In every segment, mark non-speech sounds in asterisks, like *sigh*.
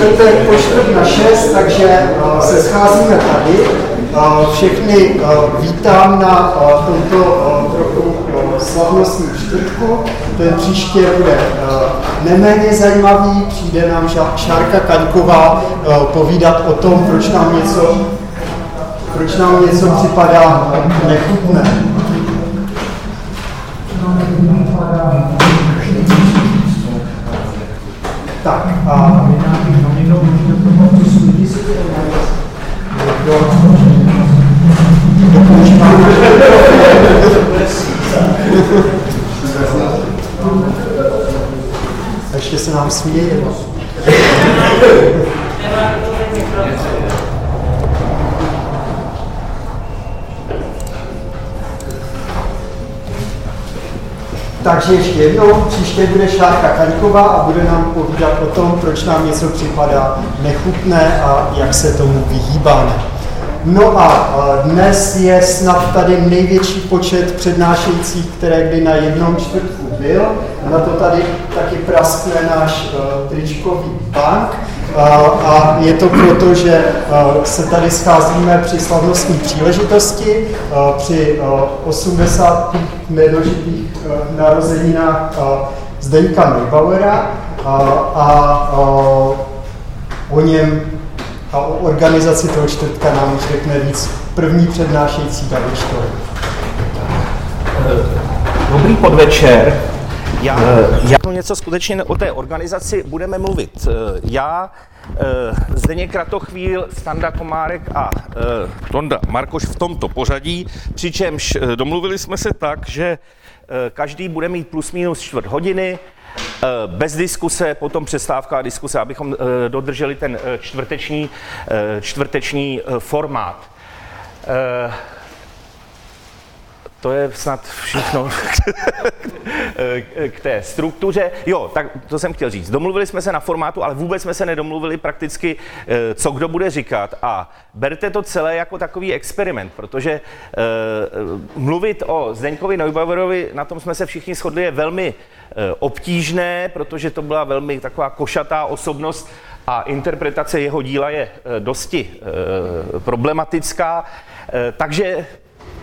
čtvrtek po čtvrt na šest, takže se scházíme tady. Všechny vítám na tomto trochu slavnostním čtvrtku. Ten příště bude neméně zajímavý. Přijde nám Šárka Kaňková povídat o tom, proč nám něco, proč nám něco připadá nechutné. Tak a ještě se nám směje. Takže ještě jednou, příště bude Šárka Kaňková a bude nám povídat o tom, proč nám něco připadá nechutné a jak se tomu vyhýbáme. No a dnes je snad tady největší počet přednášejících, které kdy na jednom čtvrtku byl. Na to tady taky praskne náš uh, tričkový bank. Uh, a je to proto, že uh, se tady scházíme při slavnostní příležitosti, uh, při uh, 80. nedožitých uh, narozeninách uh, Zdeňka Neubauera a uh, o něm a o organizaci toho čtvrtka nám už řekne víc první přednášející David Štor. Dobrý podvečer. Já, já něco skutečně o té organizaci budeme mluvit. Já, Zdeněk Kratochvíl, Standa Komárek a Tonda Markoš v tomto pořadí, přičemž domluvili jsme se tak, že každý bude mít plus minus čtvrt hodiny, Eh, bez diskuse, potom přestávka a diskuse, abychom eh, dodrželi ten eh, čtvrteční, čtvrteční formát. To je snad všechno k té struktuře. Jo, tak to jsem chtěl říct. Domluvili jsme se na formátu, ale vůbec jsme se nedomluvili prakticky, co kdo bude říkat. A berte to celé jako takový experiment, protože uh, mluvit o Zdeňkovi Neubauerovi, na tom jsme se všichni shodli, je velmi uh, obtížné, protože to byla velmi taková košatá osobnost a interpretace jeho díla je dosti problematická. Takže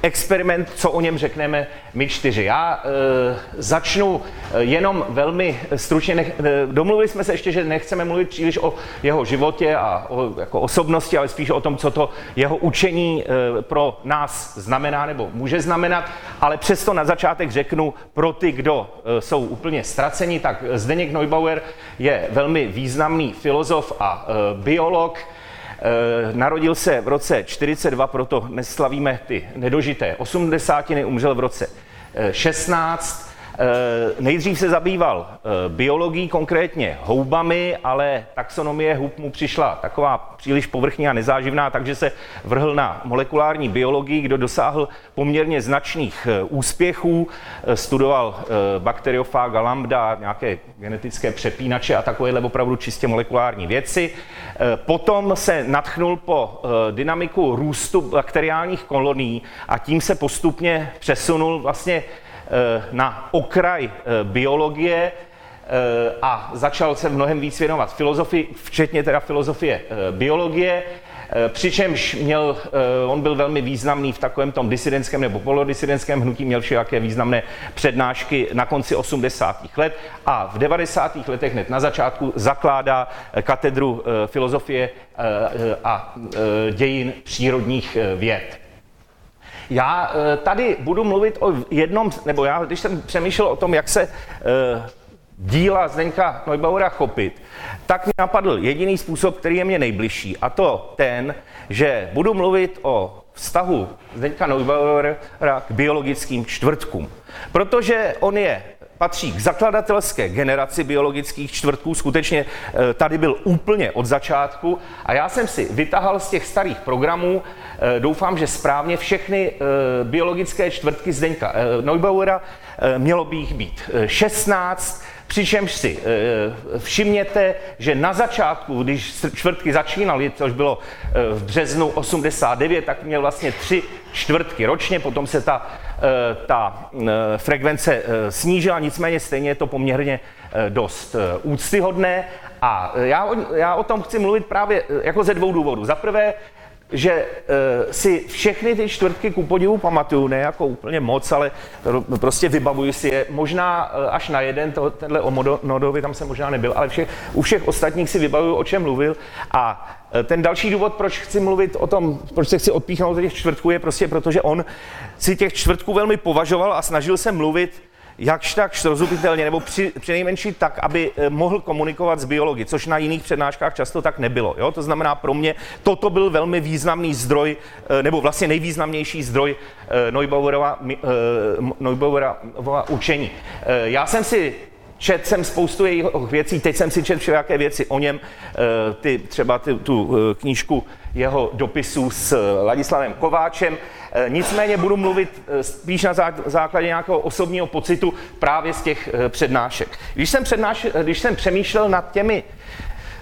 experiment, co o něm řekneme my čtyři. Já e, začnu eh, jenom velmi stručně. Nech, e, domluvili jsme se ještě, že nechceme mluvit příliš o jeho životě a o jako osobnosti, ale spíš o tom, co to jeho učení e, pro nás znamená nebo může znamenat. Ale přesto na začátek řeknu pro ty, kdo e, jsou úplně ztraceni, tak Zdeněk Neubauer je velmi významný filozof a e, biolog. Eh, narodil se v roce 42, proto neslavíme ty nedožité osmdesátiny, umřel v roce 16. Eh, nejdřív se zabýval eh, biologií, konkrétně houbami, ale taxonomie hub mu přišla taková příliš povrchní a nezáživná, takže se vrhl na molekulární biologii, kdo dosáhl poměrně značných eh, úspěchů. Studoval bakteriofága, lambda, nějaké genetické přepínače a takovéhle opravdu čistě molekulární věci. Potom se natchnul po dynamiku růstu bakteriálních kolonií a tím se postupně přesunul vlastně na okraj eh, biologie eh, a začal se mnohem víc věnovat filozofii, včetně teda filozofie biologie, přičemž měl, on byl velmi významný v takovém tom disidentském nebo polodisidentském hnutí, měl všelijaké významné přednášky na konci 80. let a v 90. letech hned na začátku zakládá katedru filozofie a dějin přírodních věd. Já eh, tady budu mluvit o jednom, nebo já, když jsem přemýšlel o tom, jak se eh, díla Zdeňka Neubauera chopit, tak mi napadl jediný způsob, který je mě nejbližší, a to ten, že budu mluvit o vztahu Zdeňka Neubauera k biologickým čtvrtkům. Protože on je patří k zakladatelské generaci biologických čtvrtků, skutečně eh, tady byl úplně od začátku. A já jsem si vytahal z těch starých programů, eh, doufám, že správně všechny eh, biologické čtvrtky Zdeňka Neubauera, mělo by jich být 16, Přičemž si všimněte, že na začátku, když čtvrtky začínaly, což bylo v březnu 89, tak měl vlastně tři čtvrtky ročně, potom se ta, ta frekvence snížila, nicméně stejně je to poměrně dost úctyhodné. A já, já o tom chci mluvit právě jako ze dvou důvodů. Za prvé, že uh, si všechny ty čtvrtky ku podivu pamatuju, ne jako úplně moc, ale prostě vybavuju si je. Možná uh, až na jeden, to, tenhle o Nodovi tam jsem možná nebyl, ale všech, u všech ostatních si vybavuju, o čem mluvil. A uh, ten další důvod, proč chci mluvit o tom, proč se chci odpíchnout od těch čtvrtků, je prostě proto, že on si těch čtvrtků velmi považoval a snažil se mluvit jakž tak srozumitelně, nebo při, při nejmenší tak, aby eh, mohl komunikovat s biologi, což na jiných přednáškách často tak nebylo. Jo? To znamená, pro mě toto byl velmi významný zdroj, eh, nebo vlastně nejvýznamnější zdroj eh, Neubauerova, Neubauerova učení. Já jsem si čet jsem spoustu jeho věcí, teď jsem si četl všelijaké věci o něm, ty, třeba ty, tu knížku jeho dopisů s Ladislavem Kováčem, Eh, nicméně budu mluvit eh, spíš na základě nějakého osobního pocitu právě z těch eh, přednášek. Když jsem, přednáš, když jsem přemýšlel nad těmi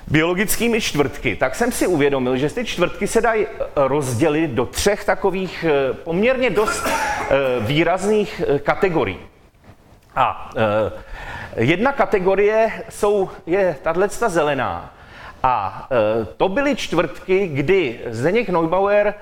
biologickými čtvrtky, tak jsem si uvědomil, že ty čtvrtky se dají rozdělit do třech takových poměrně dost výrazných kategorií. A jedna kategorie jsou, je tahle zelená. A to byly čtvrtky, kdy Zdeněk Neubauer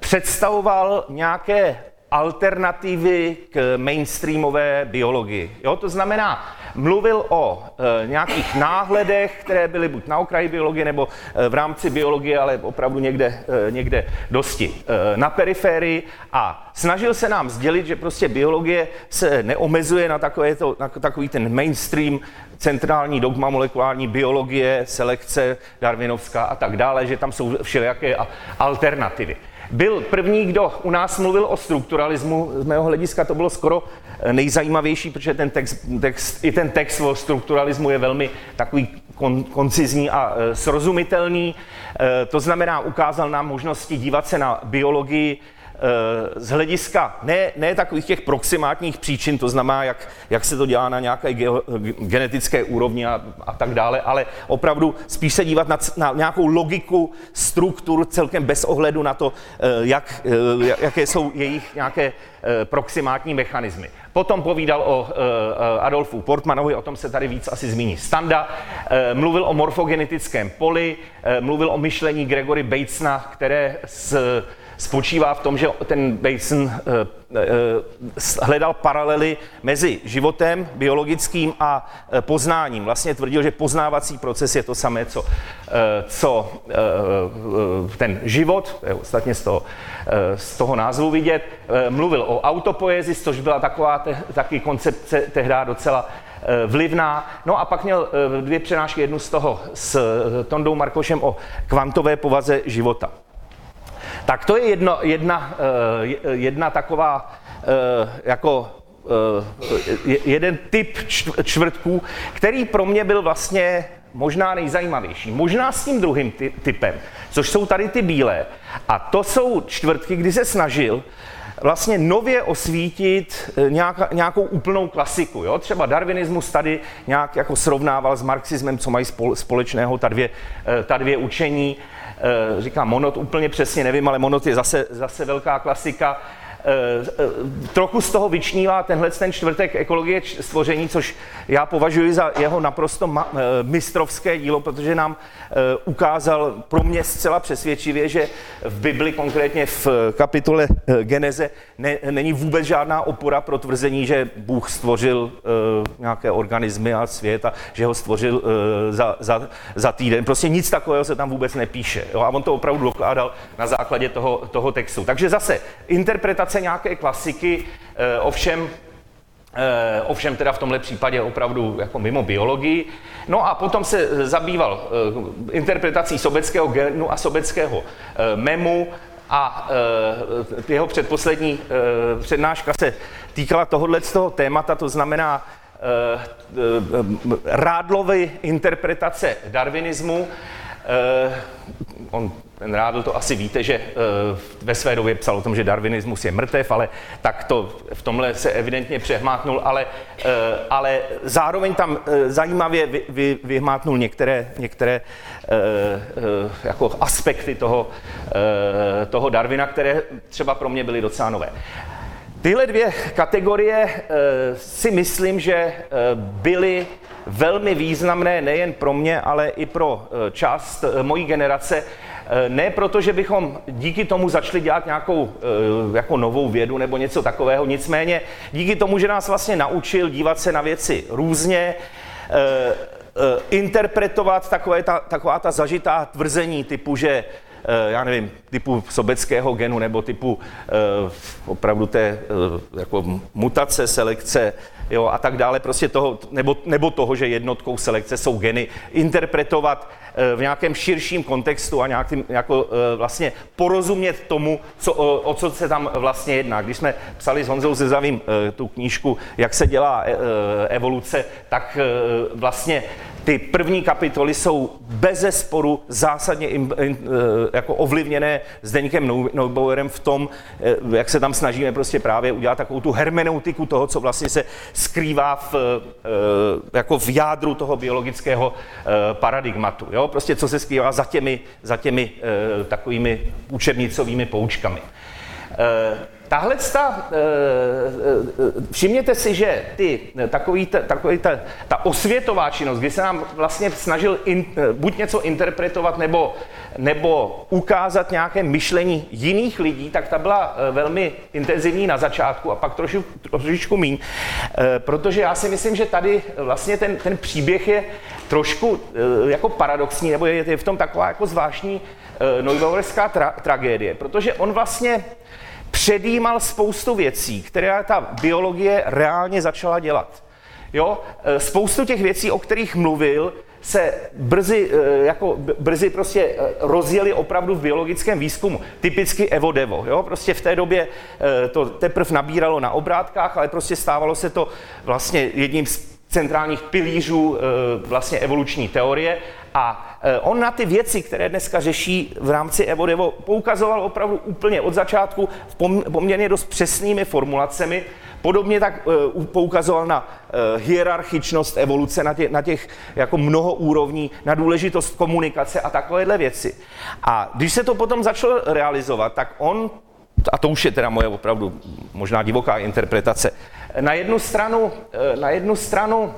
představoval nějaké alternativy k mainstreamové biologii. Jo, to znamená, mluvil o e, nějakých náhledech, které byly buď na okraji biologie nebo e, v rámci biologie, ale opravdu někde, e, někde dosti e, na periférii a snažil se nám sdělit, že prostě biologie se neomezuje na, takové to, na takový ten mainstream centrální dogma molekulární biologie, selekce darwinovská a tak dále, že tam jsou všelijaké alternativy. Byl první, kdo u nás mluvil o strukturalismu. Z mého hlediska to bylo skoro eh, nejzajímavější, protože ten text, text, i ten text o strukturalismu je velmi takový kon, koncizní a e, srozumitelný. E, to znamená, ukázal nám možnosti dívat se na biologii z hlediska ne, ne takových těch proximátních příčin, to znamená, jak, jak se to dělá na nějaké ge, genetické úrovni a, a tak dále, ale opravdu spíš se dívat na, na nějakou logiku struktur celkem bez ohledu na to, eh, jak, eh, jaké jsou jejich nějaké eh, proximátní mechanismy. Potom povídal o Adolfu Portmanovi, o tom se tady víc asi zmíní Standa, mluvil o morfogenetickém poli, mluvil o myšlení Gregory Batesna, které s spočívá v tom, že ten Bateson eh, eh, hledal paralely mezi životem biologickým a eh, poznáním. Vlastně tvrdil, že poznávací proces je to samé, co, co ten život, to je ostatně z toho, z toho názvu vidět. Mluvil o autopoezis, což byla taková te, taky koncepce tehdy docela vlivná. No a pak měl dvě přenášky, jednu z toho s Tondou Markošem o kvantové povaze života. Tak to je jedno, jedna, eh, jedna taková eh, jako eh, jeden typ čtvrtků, který pro mě byl vlastně možná nejzajímavější. Možná s tím druhým ty, typem, což jsou tady ty bílé. A to jsou čtvrtky, kdy se snažil vlastně nově osvítit nějaká, nějakou úplnou klasiku. Jo? Třeba darwinismus tady nějak jako srovnával s marxismem, co mají společného ta dvě, ta dvě učení. Eh, říkám monot úplně přesně nevím, ale monot je zase, zase velká klasika. Eh, eh, trochu z toho vyčnívá tenhle ten čtvrtek ekologie stvoření, což já považuji za jeho naprosto ma- mistrovské dílo, protože nám ukázal pro mě zcela přesvědčivě, že v Bibli, konkrétně v kapitole Geneze, ne, není vůbec žádná opora pro tvrzení, že Bůh stvořil nějaké organismy a svět a že ho stvořil za, za, za týden. Prostě nic takového se tam vůbec nepíše. Jo? A on to opravdu dokládal na základě toho, toho textu. Takže zase interpretace nějaké klasiky, eh, ovšem eh, ovšem teda v tomhle případě opravdu jako mimo biologii. No a potom se zabýval eh, interpretací sobeckého genu a sobeckého memu a jeho předposlední přednáška se týkala tohohle z toho témata, to znamená rádlovy interpretace darwinismu on ten Rádl to asi víte, že ve své době psal o tom, že darwinismus je mrtev, ale tak to v tomhle se evidentně přehmátnul, ale, ale zároveň tam zajímavě vy, vy, vyhmátnul některé, některé jako aspekty toho, toho Darwina, které třeba pro mě byly docela nové. Tyhle dvě kategorie si myslím, že byly velmi významné nejen pro mě, ale i pro eh, část eh, mojí generace. Eh, ne proto, že bychom díky tomu začali dělat nějakou jako novou vědu nebo něco takového, nicméně díky tomu, že nás vlastně naučil dívat se na věci různě, interpretovat takové ta, taková ta zažitá tvrzení typu, že já nevím, typu sobeckého genu nebo typu opravdu té jako mutace, selekce, jo, a tak dále, prostě toho, nebo, nebo toho, že jednotkou selekce jsou geny, interpretovat eh, v nějakém širším kontextu a nějakým, jako eh, vlastně porozumět tomu, co, o, co se tam vlastně jedná. Když jsme psali s Honzou Zezavým eh, tu knížku, jak se dělá evoluce, tak vlastně ty první kapitoly jsou bez sporu zásadně in, in, jako ovlivněné Zdeňkem Neubauerem v tom, jak se tam snažíme prostě právě udělat takovou tu hermeneutiku toho, co vlastně se skrývá v, jako v jádru toho biologického paradigmatu. Jo? Prostě co se skrývá za těmi, za těmi takovými učebnicovými poučkami. Tahle ta, eh, eh, všimněte si, že ty, takový ta, takový ta, ta osvětová činnost, kdy se nám vlastně snažil in, eh, buď něco interpretovat nebo, nebo ukázat nějaké myšlení jiných lidí, tak ta byla velmi intenzivní na začátku a pak troši, trošičku míň, protože já si myslím, že tady vlastně ten, ten příběh je trošku jako paradoxní, nebo je, je v tom taková jako zvláštní Neubauerská tra, tragédie, protože on vlastně předjímal spoustu věcí, které ta biologie reálně začala dělat. Jo? E, spoustu těch věcí, o kterých mluvil, se brzy, e, jako brzy prostě e, rozjeli opravdu v biologickém výzkumu. Typicky Evo Devo. Jo? Prostě v té době to teprve nabíralo na obrátkách, ale prostě stávalo se to vlastně jedním z centrálních pilířů vlastně evoluční teorie a on na ty věci, které dneska řeší v rámci Evodevo, poukazoval opravdu úplně od začátku poměrně dost přesnými formulacemi. Podobně tak e, poukazoval na e, hierarchičnost evoluce, na těch, na těch jako mnoho úrovní, na důležitost komunikace a takovéhle věci. A když se to potom začalo realizovat, tak on a to už je teda moje opravdu možná divoká interpretace. Na jednu stranu, na jednu stranu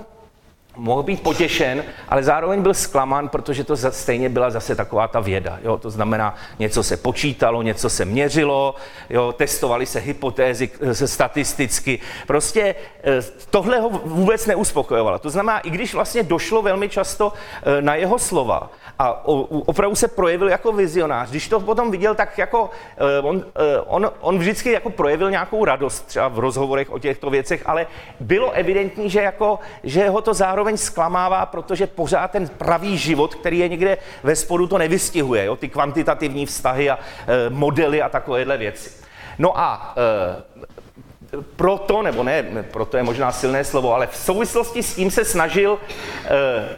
mohl být potěšen, ale zároveň byl zklamán, protože to stejně byla zase taková ta věda. Jo? To znamená, něco se počítalo, něco se měřilo, jo? testovali se hypotézy se statisticky. Prostě eh, tohle ho vůbec neuspokojovalo. To znamená, i když vlastně došlo velmi často eh, na jeho slova a opravdu se projevil jako vizionář, když to potom viděl, tak jako eh, on, on, on vždycky jako projevil nějakou radost třeba v rozhovorech o těchto věcech, ale bylo evidentní, že, jako, že ho to zároveň zároveň zklamává, protože pořád ten pravý život, který je někde ve spodu, to nevystihuje, jo? ty kvantitativní vztahy a e, modely a takovéhle věci. No a e, proto, nebo ne, proto je možná silné slovo, ale v souvislosti s tím se snažil e,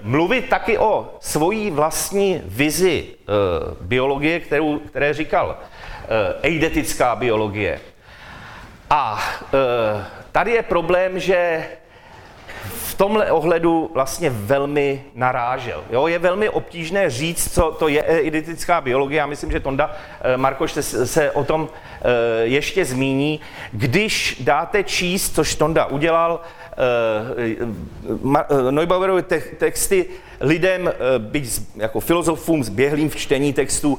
mluvit taky o svojí vlastní vizi e, biologie, kterou, které říkal e, eidetická biologie. A e, tady je problém, že tomhle ohledu vlastně velmi narážel. Jo? Je velmi obtížné říct, co to je eidetická biologie. Já myslím, že Tonda eh, Markoš se, se o tom eh, ještě zmíní. Když dáte číst, což Tonda udělal, Neubauerovy texty lidem, byť jako filozofům zběhlým v čtení textu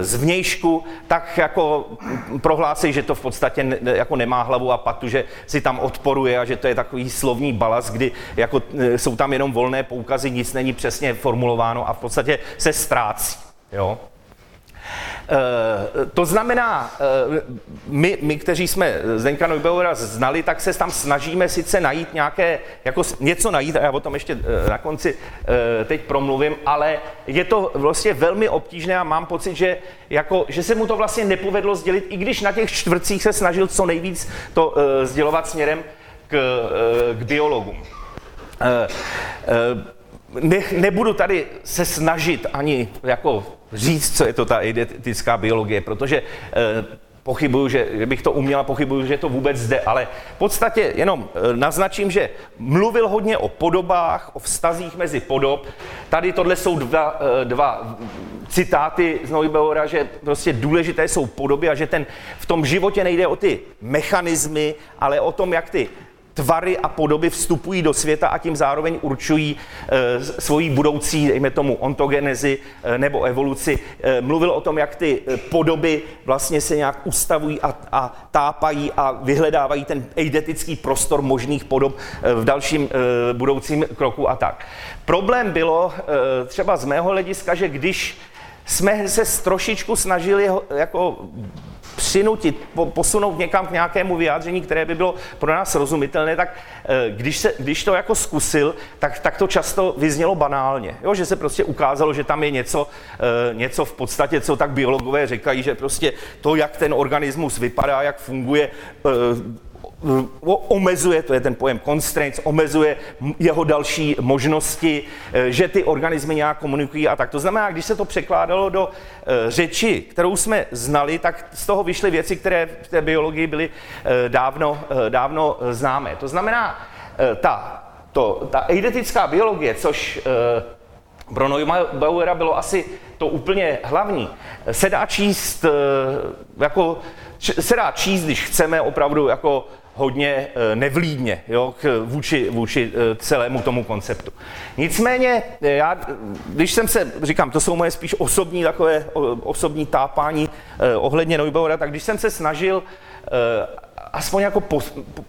z vnějšku, tak jako prohlásí, že to v podstatě jako nemá hlavu a patu, že si tam odporuje a že to je takový slovní balas, kdy jako jsou tam jenom volné poukazy, nic není přesně formulováno a v podstatě se ztrácí. Jo? E, to znamená, e, my, my, kteří jsme Zdenka Neubauera znali, tak se tam snažíme sice najít nějaké, jako něco najít, a já o tom ještě na konci teď promluvím, ale je to vlastně velmi obtížné a mám pocit, že, jako, že se mu to vlastně nepovedlo sdělit, i když na těch čtvrcích se snažil co nejvíc to sdělovat směrem k, k biologům. Eh, eh, ne, nebudu tady se snažit ani jako říct, co je to ta eidetická biologie, protože pochybuju, že bych to uměla, pochybuju, že to vůbec zde, ale v podstatě jenom eh, naznačím, že mluvil hodně o podobách, o vztazích mezi podob. Tady tohle jsou dva, eh, dva citáty z Neubauera, že prostě důležité jsou podoby a že ten v tom životě nejde o ty mechanismy, ale o tom, jak ty tvary a podoby vstupují do světa a tím zároveň určují e, svoji budoucí, dejme tomu, ontogenezi e, nebo evoluci. E, mluvil o tom, jak ty podoby vlastně se nějak ustavují a, a tápají a vyhledávají ten eidetický prostor možných podob v dalším budoucím kroku a tak. Problém bylo třeba z mého hlediska, že když jsme se trošičku snažili jako přinutit, po, posunout někam k nějakému vyjádření, které by bylo pro nás srozumitelné, tak eh, když, se, když to jako zkusil, tak, tak to často vyznělo banálně. Jo, že se prostě ukázalo, že tam je něco, eh, něco v podstatě, co tak biologové říkají, že prostě to, jak ten organismus vypadá, jak funguje, eh, omezuje, to je ten pojem constraints, omezuje jeho další možnosti, eh, že ty organismy nějak komunikují a tak. To znamená, když se to překládalo do eh, řeči, kterou jsme znali, tak z toho vyšly věci, které v té biologii byly eh, dávno, dávno známé. To znamená, ta, to, ta eidetická biologie, což pro Neubauera bylo asi to úplně hlavní, se dá číst jako se dá číst, když chceme opravdu jako hodně eh, nevlídně jo, k, vůči, vůči eh, celému tomu konceptu. Nicméně, eh, já, když jsem se, říkám, to jsou moje spíš osobní takové osobní tápání ohledně Neubauera, tak když jsem se snažil aspoň jako po,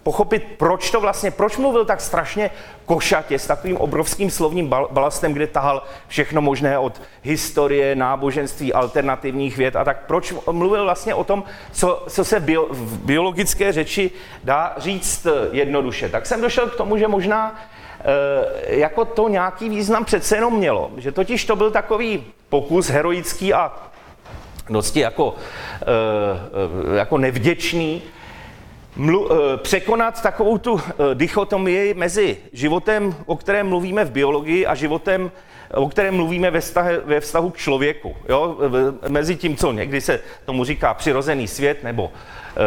pochopit, proč to vlastně, proč mluvil tak strašně košatě s takovým obrovským slovním balastem, kde tahal všechno možné od historie, náboženství, alternativních věd a tak proč mluvil vlastně o tom, co, co se bio, v biologické řeči dá říct jednoduše. Tak jsem došel k tomu, že možná e, jako to nějaký význam přece jenom mělo. Že totiž to byl takový pokus heroický a dosti jako, e, jako nevděčný, mlu, eh, překonat takovou tu eh, dichotomii mezi životem, o kterém mluvíme v biologii, a životem, o kterém mluvíme ve vztahu, ve vztahu k člověku. Jo? Mezi tím, co někdy se tomu říká přirozený svět, nebo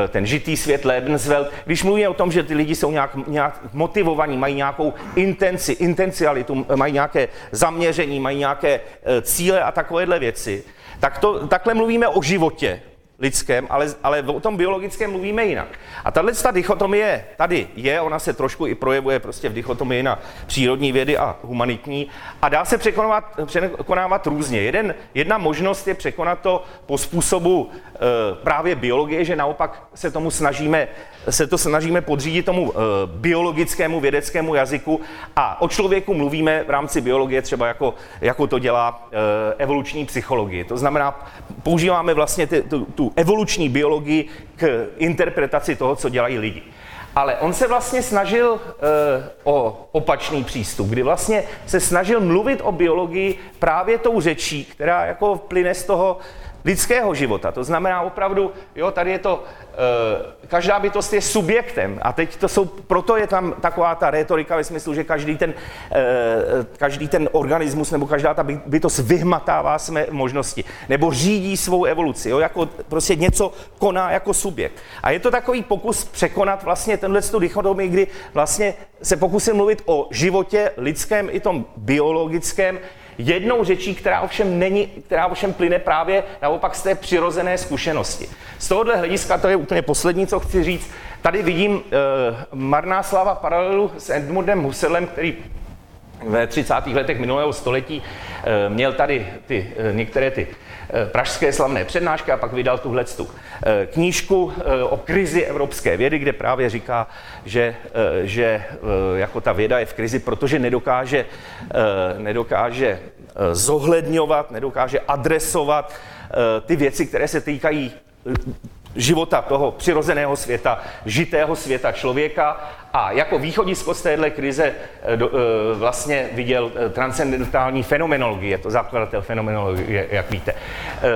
eh, ten žitý svět, Lebenswelt. Když mluvíme o tom, že ty lidi jsou nějak, nějak motivovaní, mají nějakou intenci, intencialitu, mají nějaké zaměření, mají nějaké cíle a takovéhle věci, tak to, takhle mluvíme o životě, lidském, ale, ale o tom biologickém mluvíme jinak. A tahle ta dichotomie tady je, ona se trošku i projevuje prostě v dichotomii na přírodní vědy a humanitní a dá se překonávat, překonávat různě. Jeden, jedna možnost je překonat to po způsobu e, právě biologie, že naopak se tomu snažíme, se to snažíme podřídit tomu e, biologickému vědeckému jazyku a o člověku mluvíme v rámci biologie třeba jako, jako to dělá e, evoluční psychologie. To znamená, používáme vlastně ty, tu, tu evoluční biologii k interpretaci toho, co dělají lidi. Ale on se vlastně snažil e, o opačný přístup, kdy vlastně se snažil mluvit o biologii právě tou řečí, která jako plyne z toho lidského života. To znamená opravdu, jo, tady je to, e, každá bytost je subjektem a teď to jsou, proto je tam taková ta retorika ve smyslu, že každý ten, e, každý ten organismus nebo každá ta bytost vyhmatává své možnosti nebo řídí svou evoluci, jo, jako prostě něco koná jako subjekt. A je to takový pokus překonat vlastně tenhle tu dichotomii, kdy vlastně se pokusím mluvit o životě lidském i tom biologickém, jednou řečí, která ovšem není, která ovšem plyne právě naopak z té přirozené zkušenosti. Z tohohle hlediska, to je úplně poslední, co chci říct, tady vidím uh, marná slava paralelu s Edmundem Husserlem, který ve 30. letech minulého století uh, měl tady ty, uh, některé ty pražské slavné přednášky a pak vydal tuhle tu knížku o krizi evropské vědy, kde právě říká, že, že jako ta věda je v krizi, protože nedokáže, nedokáže zohledňovat, nedokáže adresovat ty věci, které se týkají života toho přirozeného světa, žitého světa člověka a jako východisko z téhle krize eh, eh, vlastně viděl eh, transcendentální fenomenologie, je to zakladatel fenomenologie, jak víte.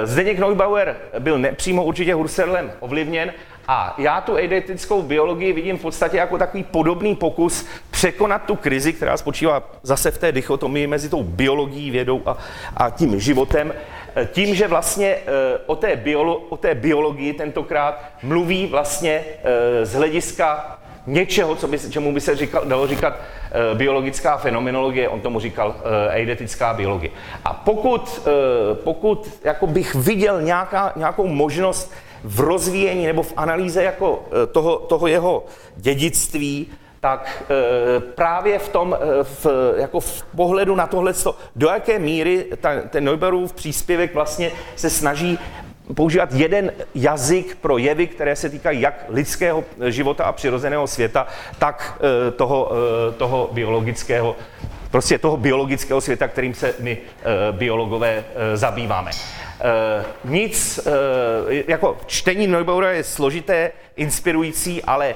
Zdeněk Neubauer byl nepřímo určitě Husserlem ovlivněn a já tu eidetickou biologii vidím v podstatě jako takový podobný pokus překonat tu krizi, která spočívá zase v té dichotomii mezi tou biologií, vědou a, a tím životem, tím, že vlastně eh, o té, biolo, o té biologii tentokrát mluví vlastně z hlediska něčeho, co by, čemu by se říkal, dalo říkat biologická fenomenologie, on tomu říkal eidetická biologie. A pokud, pokud jako bych viděl nějaká, nějakou možnost v rozvíjení nebo v analýze jako toho, toho jeho dědictví, tak e, právě v tom, e, v, jako v pohledu na tohle, do jaké míry ta, ten Neuberův příspěvek vlastně se snaží používat jeden jazyk pro jevy, které se týkají jak lidského života a přirozeného světa, tak eh, toho, eh, toho biologického, prostě toho biologického světa, kterým se my eh, biologové zabýváme. Nic, jako čtení Neubaura je složité, inspirující, ale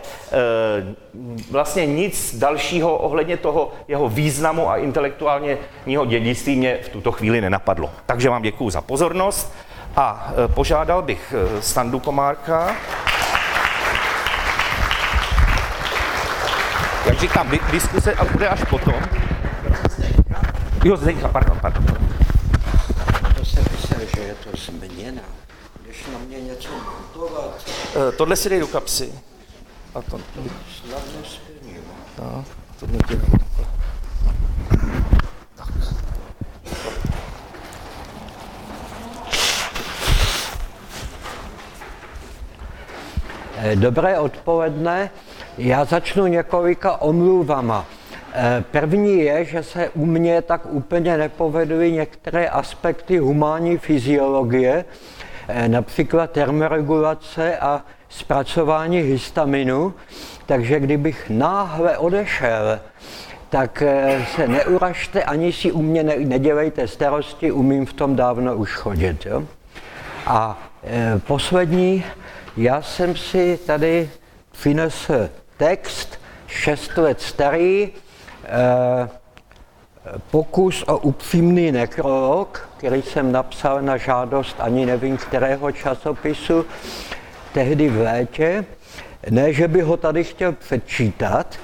vlastně nic dalšího ohledně toho jeho významu a intelektuálního dědictví mě v tuto chvíli nenapadlo. Takže vám děkuji za pozornost. A e, požádal bych e, Standu Komárka. Jak říkám, diskuse a bude až potom. Jo, Zdeňka, pardon, pardon. To se myslel, že je to změna. Když na mě něco montovat... E, tohle si dej do kapsy. A to... Snadno splním. No, to mě tě... Eh, dobré odpoledne. Já začnu několika omluvama. Eh, první je, že se u mě tak úplně nepovedly některé aspekty humánní fyziologie, eh, například termoregulace a zpracování histaminu, takže kdybych náhle odešel, tak se neuražte, ani si u mě nedělejte starosti, umím v tom dávno už chodit. Jo? A poslední, já jsem si tady přinesl text, šest let starý, eh, pokus o upřímný nekrolog, který jsem napsal na žádost ani nevím kterého časopisu, tehdy v létě. Ne, že by ho tady chtěl předčítat,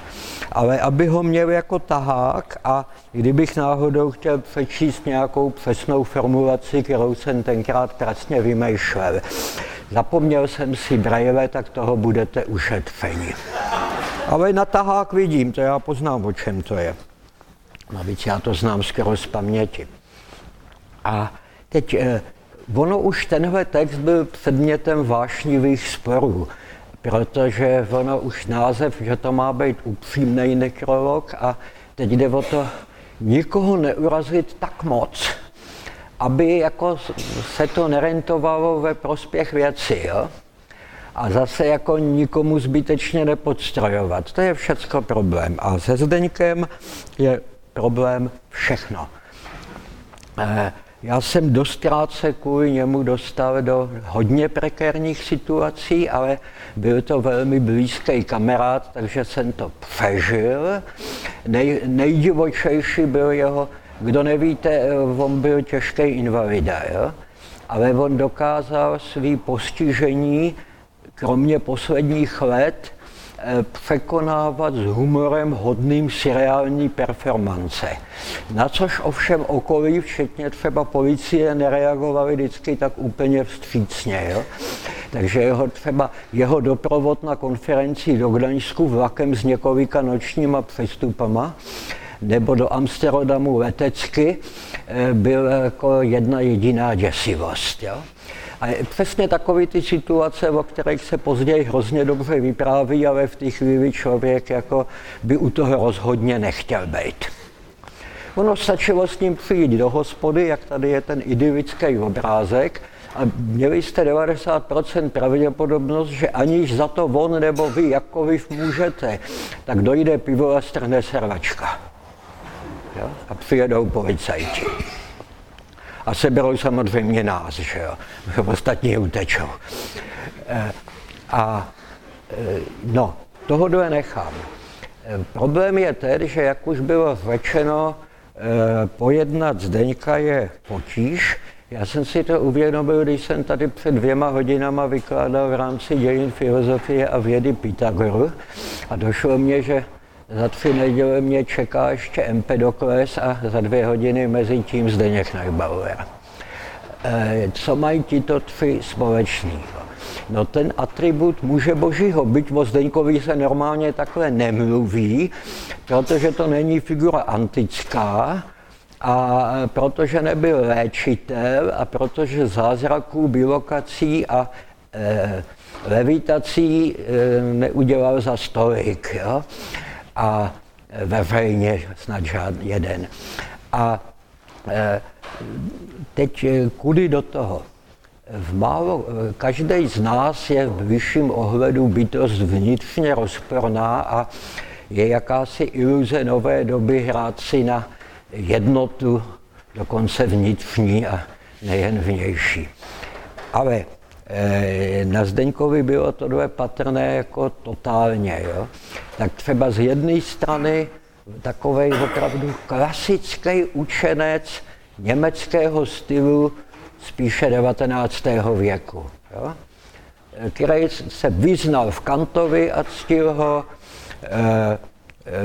ale aby ho měl jako tahák a kdybych náhodou chtěl přečíst nějakou přesnou formulaci, kterou jsem tenkrát pracně vymýšlel. Zapomněl jsem si brajle, tak toho budete ušet feni. Ale na tahák vidím, to já poznám, o čem to je. Navíc já to znám skoro z paměti. A teď, eh, ono už tenhle text byl předmětem vášnivých sporů, protože ono už název, že to má být upřímný nekrolog a teď jde o to nikoho neurazit tak moc, aby jako se to nerentovalo ve prospěch věci. Jo? A zase jako nikomu zbytečně nepodstrojovat. To je všecko problém. A se Zdeňkem je problém všechno. Eh, já jsem dost krátce kvůli němu dostal do hodně prekérních situací, ale byl to velmi blízký kamarád, takže jsem to přežil. Nej, nejdivočejší byl jeho kdo nevíte, eh, on byl těžký invalida, jo? ale on dokázal svý postižení, kromě posledních let, překonávat s humorem hodným seriální performance. Na což ovšem okolí, včetně třeba policie, nereagovali vždycky tak úplně vstřícně. Jo? Takže jeho, třeba jeho doprovod na konferenci do Gdaňsku vlakem s několika nočníma přestupama nebo do Amsterdamu letecky, eh, byl jako jedna jediná děsivost. Jo? A přesně takové ty situace, o kterých se později hrozně dobře vypráví, ale v té chvíli člověk jako by u toho rozhodně nechtěl být. Ono stačilo s ním přijít do hospody, jak tady je ten idylický obrázek, a měli jste 90% pravděpodobnost, že aniž za to on nebo vy jakkoliv můžete, tak dojde pivo a strhne servačka jo? a přijedou policajti. A seberou samozřejmě nás, že jo? Ostatní utečou. E, a e, no, toho dole nechám. E, problém je tedy, že jak už bylo řečeno, pojednat Zdeňka je potíž. Já jsem si to uvědomil, když jsem tady před dvěma hodinama vykládal v rámci dějin filozofie a vědy Pythagoru a došlo mě, že za tři neděle mě čeká ještě Empedokles a za dvě hodiny mezi tím Zdeněk Neubauer. E, co mají tito tři společného? No ten atribut muže božího, byť o Zdeňkovi se normálně takhle nemluví, protože to není figura antická, a protože nebyl léčitel a protože zázraků, bilokací a e, levitací e, neudělal za stolik. Jo? A veřejně snad žádný jeden. A e, teď e, kudy do toho? V málo, e, každý z nás je v vyšším ohledu bytost vnitřně rozporná a je jakási iluze nové doby hrát si na jednotu, dokonce vnitřní a nejen vnější. Ale na Zdeňkovi bylo tohle patrné jako totálně. Jo? Tak třeba z jedné strany takový opravdu klasický učenec německého stylu spíše 19. věku, jo? který se vyznal v Kantovi a ctil ho, e,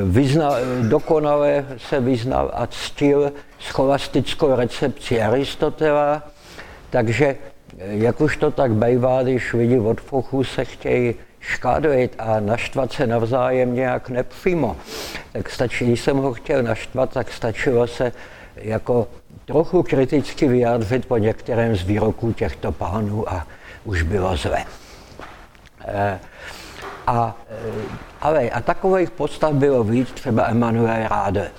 vyznal, dokonale se vyznal a ctil scholastickou recepci Aristotela, takže jak už to tak bývá, když lidi od fochu se chtějí škádlit a naštvat se navzájem nějak nepřímo, tak stačí, když jsem ho chtěl naštvat, tak stačilo se jako trochu kriticky vyjádřit po některém z výroků těchto pánů a už bylo zle. E, a, e, ale a takových postav bylo víc, třeba Emanuel Ráde.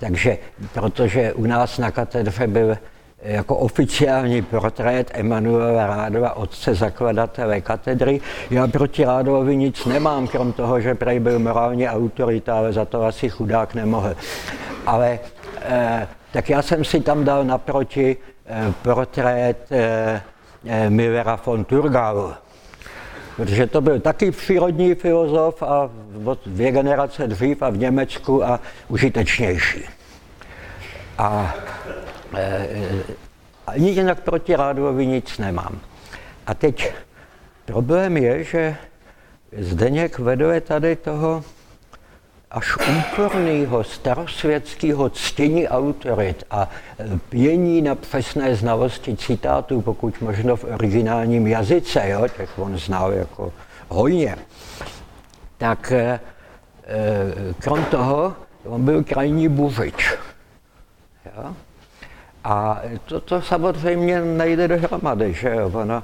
Takže, protože u nás na katedře byl jako oficiální portrét Emanuela Rádova, otce zakladatele katedry. Já proti Rádovi nic nemám, krom toho, že prej byl morální autorita, ale za to asi chudák nemohl. Ale eh, tak já jsem si tam dal naproti eh, portrét eh, eh Millera von Turgau protože to byl taky přírodní filozof a dvě generace dřív a v Německu a užitečnější. A jinak proti Rádovi nic nemám. A teď problém je, že Zdeněk vedle tady toho až úporného starosvětského ctění autorit a pění na přesné znalosti citátů, pokud možno v originálním jazyce, jo, těch on znal jako hojně, tak eh, eh, krom toho on byl krajní buřič. Jo? A to, to samozřejmě nejde dohromady, že jo? Ono, e,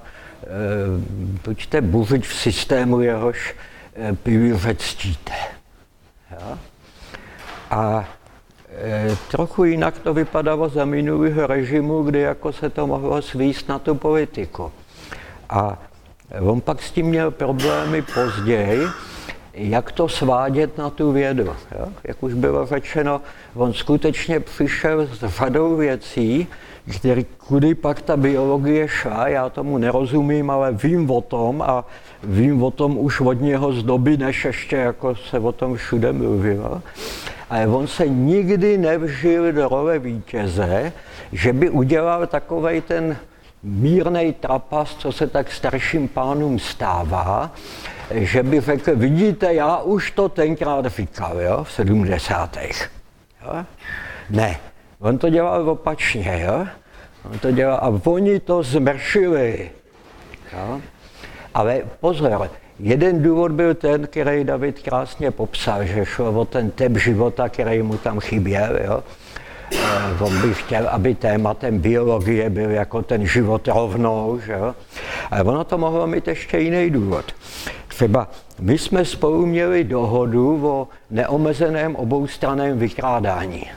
buďte buřič v systému, jehož e, ctíte. Jo? A e, trochu jinak to vypadalo za minulého režimu, kdy jako se to mohlo svíst na tu politiku. A on pak s tím měl problémy později, jak to svádět na tu vědu. Jo? Jak už bylo řečeno, on skutečně přišel s řadou věcí, který, kudy pak ta biologie šla, já tomu nerozumím, ale vím o tom a vím o tom už od něho z doby, než ještě jako se o tom všude mluvilo. Ale on se nikdy nevžil do role vítěze, že by udělal takovej ten mírný trapas, co se tak starším pánům stává, že by řekl, vidíte, já už to tenkrát říkal, jo, v 70. Jo? Ne, on to dělal opačně, jo? On to dělal a oni to zmršili. Jo? Ale pozor, jeden důvod byl ten, který David krásně popsal, že šlo o ten tep života, který mu tam chyběl. Jo? Eh, on by chtěl, aby tématem biologie byl jako ten život rovnou, že jo? Ale ono to mohlo mít ještě jiný důvod. Třeba my jsme spolu měli dohodu o neomezeném oboustraném vykrádání.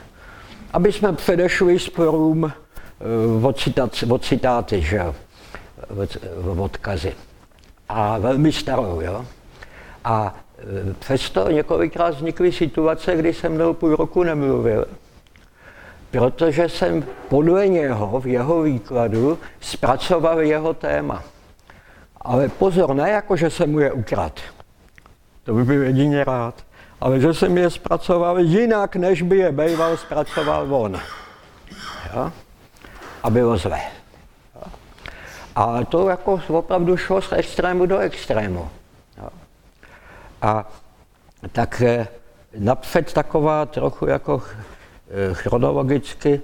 Aby jsme předešli sporům eh, citaci, od citáty, že jo? Od, odkazy. A velmi starou, jo? A eh, přesto několikrát vznikly situace, kdy jsem mnou půl roku nemluvil protože jsem podle něho v jeho výkladu zpracoval jeho téma. Ale pozor, ne jako, že jsem mu je ukrad. To by byl jedině rád. Ale že jsem je zpracoval jinak, než by je býval zpracoval on. Jo? A bylo zlé. A to jako opravdu šlo z extrému do extrému. Jo? A tak eh, napřed taková trochu jako eh, chronologicky.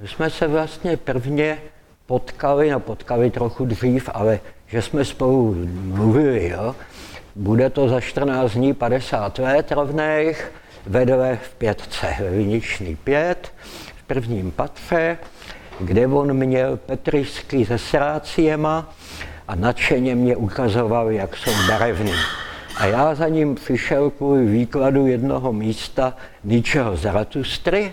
My jsme se vlastně prvně potkali, no potkali trochu dřív, ale že jsme spolu mluvili, jo. Bude to za 14 dní 50 let rovných, vedle v pětce, ve Viniční pět, v prvním patře, kde on měl petrisky se sráciema a nadšeně mě ukazoval, jak jsou barevný. A já za ním přišel kvůli výkladu jednoho místa ničeho Zaratustry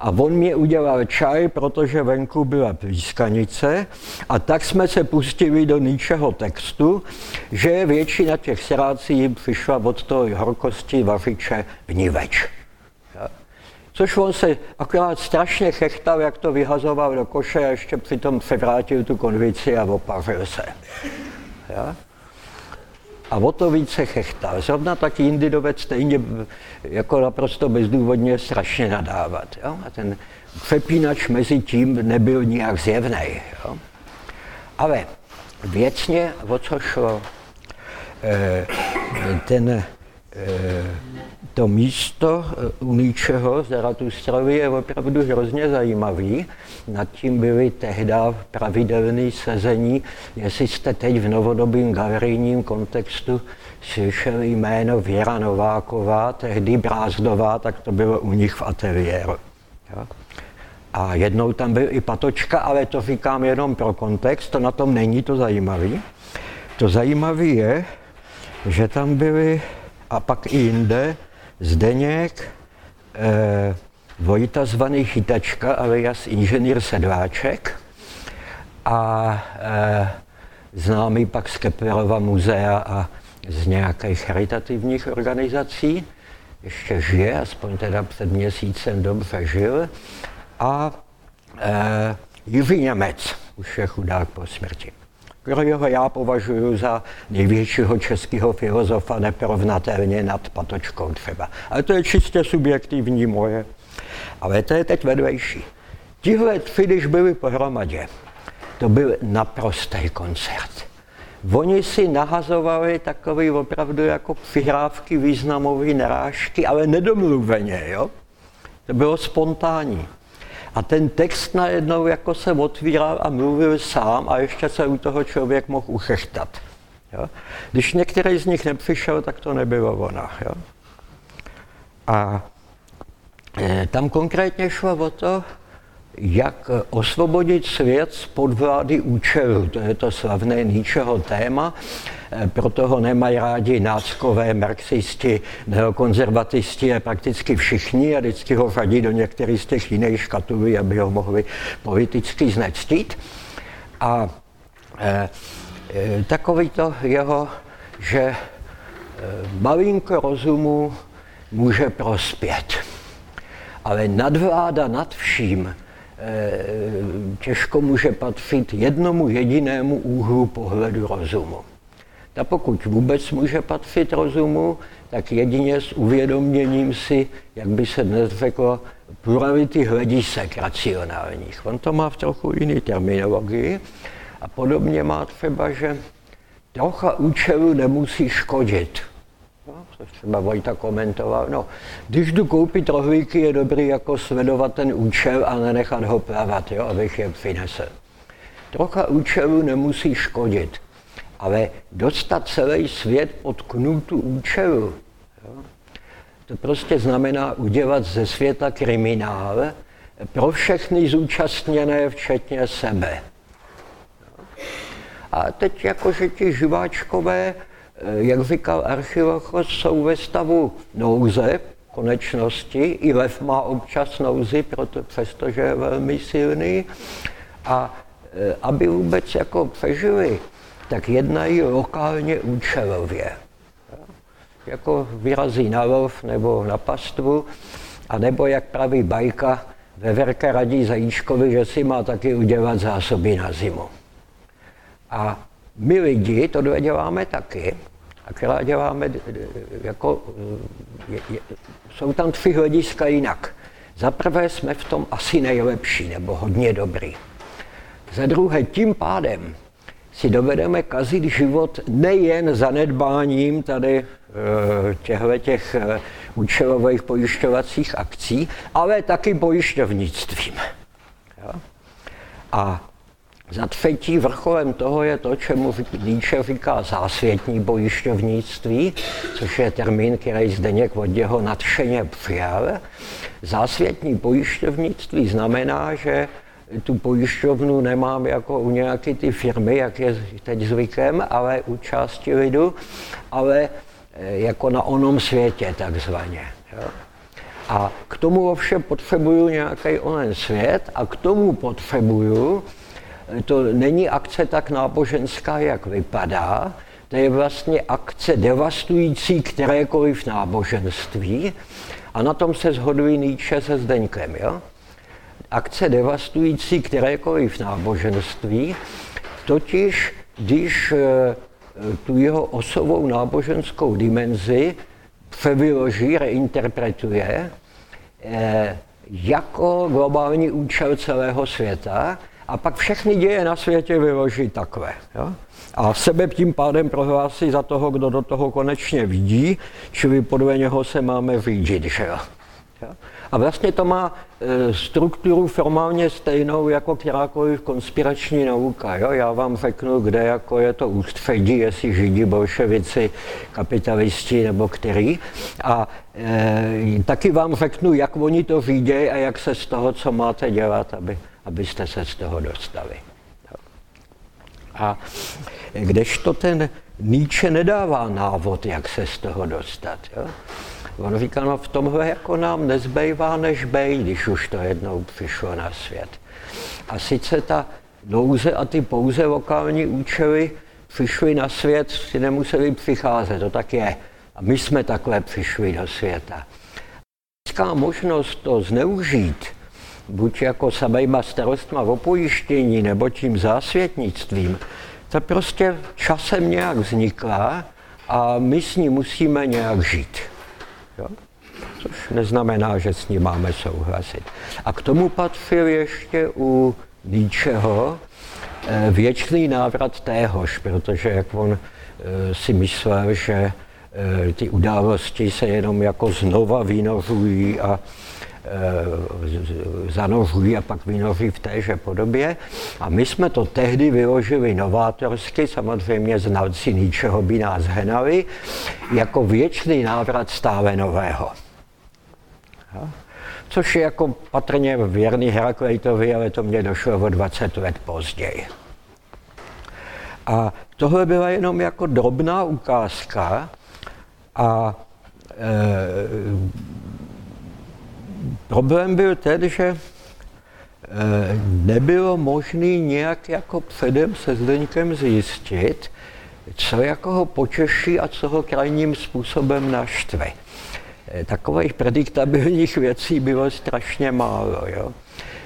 a on mě udělal čaj, protože venku byla pískanice a tak jsme se pustili do ničeho textu, že většina těch srácí přišla od toho horkosti vařiče vniveč. Což on se akorát strašně chechtal, jak to vyhazoval do koše a ještě přitom převrátil tu konvici a opařil se. Ja? A o to více chechtal. Zrovna tak Jindidovec stejně jako naprosto bezdůvodně strašně nadávat. Jo? A ten přepínač mezi tím nebyl nijak zjevný. Jo? Ale věcně, o co šlo, e, ten e, to místo eh, u ničeho Zaratustrovi je opravdu hrozně zajímavý. Nad tím byly tehdy pravidelné sezení. Jestli jste teď v novodobém galerijním kontextu slyšeli jméno Věra Nováková, tehdy Brázdová, tak to bylo u nich v ateliéru. A jednou tam byl i Patočka, ale to říkám jenom pro kontext, to na tom není to zajímavé. To zajímavé je, že tam byly, a pak i jinde, Zdeněk, eh, Vojta zvaný Chytačka, alias inženýr Sedláček a eh, známý pak z Keplerova muzea a z nějakých charitativních organizací. Ještě žije, aspoň teda před měsícem dobře žil. A eh, Jiří Němec, už je chudák po smrti kterého já považuji za největšího českého filozofa neporovnatelně nad Patočkou třeba. Ale to je čistě subjektivní moje. Ale to je teď vedlejší. Tihle tři, když byli pohromadě, to byl naprostý koncert. Oni si nahazovali takové opravdu jako přihrávky významové narážky, ale nedomluveně, jo? To bylo spontánní. A ten text najednou jako se otvíral a mluvil sám a ještě se u toho člověk mohl uchechtat. Jo? Když některý z nich nepřišel, tak to nebylo ona. Jo? A e, tam konkrétně šlo o to, jak osvobodit svět z podvlády účelu. To je to slavné Níčeho téma, e, proto ho nemají rádi náckové, marxisti, neokonzervatisti a prakticky všichni a vždycky ho řadí do některých z těch jiných škatulí, aby ho mohli politicky znectít. A e, takový to jeho, že malinko rozumu může prospět. Ale nadvláda nad vším Eh, těžko může patřit jednomu jedinému úhlu pohledu rozumu. A pokud vůbec může patřit rozumu, tak jedině s uvědoměním si, jak by se dnes řeklo, plurality hledisek racionálních. On to má v trochu jiný terminologii a podobně má třeba, že trocha účelu nemusí škodit. No, což třeba Vojta komentoval. No, když jdu koupit rohlíky, je dobrý jako sledovat ten účel a nenechat ho plavat, jo, abych je přinesl. Trocha účelu nemusí škodit, ale dostat celý svět pod knutu účelu, jo, to prostě znamená udělat ze světa kriminál pro všechny zúčastněné, včetně sebe. A teď jakože ti živáčkové jak říkal Archilochos, jsou ve stavu nouze, konečnosti. I lev má občas nouzi, proto, přestože je velmi silný. A eh, aby vůbec jako přežili, tak jednají lokálně účelově. Jako vyrazí na lov nebo na pastvu, a nebo jak praví bajka, veverka radí zajíčkovi, že si má taky udělat zásoby na zimu. A my lidi to děláme taky, akorát děláme, jako, je, je, jsou tam tři hlediska jinak. Za prvé jsme v tom asi nejlepší nebo hodně dobrý. Za druhé, tím pádem si dovedeme kazit život nejen zanedbáním tady eh, těchto těch eh, účelových pojišťovacích akcí, ale taky pojišťovnictvím. A za třetí vrcholem toho je to, čemu Nietzsche říká zásvětní pojišťovnictví, což je termín, který Zdeněk od něho nadšeně přijal. Zásvětní pojišťovnictví znamená, že tu pojišťovnu nemám jako u nějaké ty firmy, jak je teď zvykem, ale u části lidu, ale eh, jako na onom světě takzvaně. A k tomu ovšem potřebuju nějaký onen svět a k tomu potřebuju, to není akce tak náboženská, jak vypadá, to je vlastně akce devastující kterékoliv náboženství a na tom se shodují Nietzsche se Zdeňkem. Jo? akce devastující kterékoliv náboženství, totiž když eh, tu jeho osovou náboženskou dimenzi převyloží, reinterpretuje eh, jako globální účel celého světa a pak všechny děje na světě vyloží takhle. Jo? A sebe tím pádem prohlásí za toho, kdo do toho konečně vidí, čili podle něho se máme řídit. Že? A vlastně to má e, strukturu formálně stejnou jako kterákoliv konspirační nauka. Jo? Já vám řeknu, kde jako je to ústředí, jestli židi, bolševici, kapitalisti nebo který. A e, taky vám řeknu, jak oni to vidějí a jak se z toho, co máte dělat, aby, abyste se z toho dostali. A kdežto ten Nietzsche nedává návod, jak se z toho dostat. Jo? On říká, no v tomhle jako nám nezbývá než bej, když už to jednou přišlo na svět. A sice ta nouze a ty pouze lokální účely přišly na svět, si nemuseli přicházet, to tak je. A my jsme takhle přišli do světa. Lidská možnost to zneužít, buď jako samejma starostma o pojištění, nebo tím zásvětnictvím, ta prostě časem nějak vznikla a my s ní musíme nějak žít. Jo? Což neznamená, že s ní máme souhlasit. A k tomu patřil ještě u Nietzscheho eh, věčný návrat téhož, protože jak on eh, si myslel, že eh, ty události se jenom jako znova vynořují a zanořují a pak vynoří v téže podobě. A my jsme to tehdy vyložili novátorsky, samozřejmě znalci ničeho by nás hnali, jako věčný návrat stále nového. Což je jako patrně věrný Heraklejtovi, ale to mě došlo o 20 let později. A tohle byla jenom jako drobná ukázka a e, Problém byl ten, že eh, nebylo možné nějak jako předem se Zdeňkem zjistit, co jako ho počeší a co ho krajním způsobem naštve. Eh, takových prediktabilních věcí bylo strašně málo. Jo.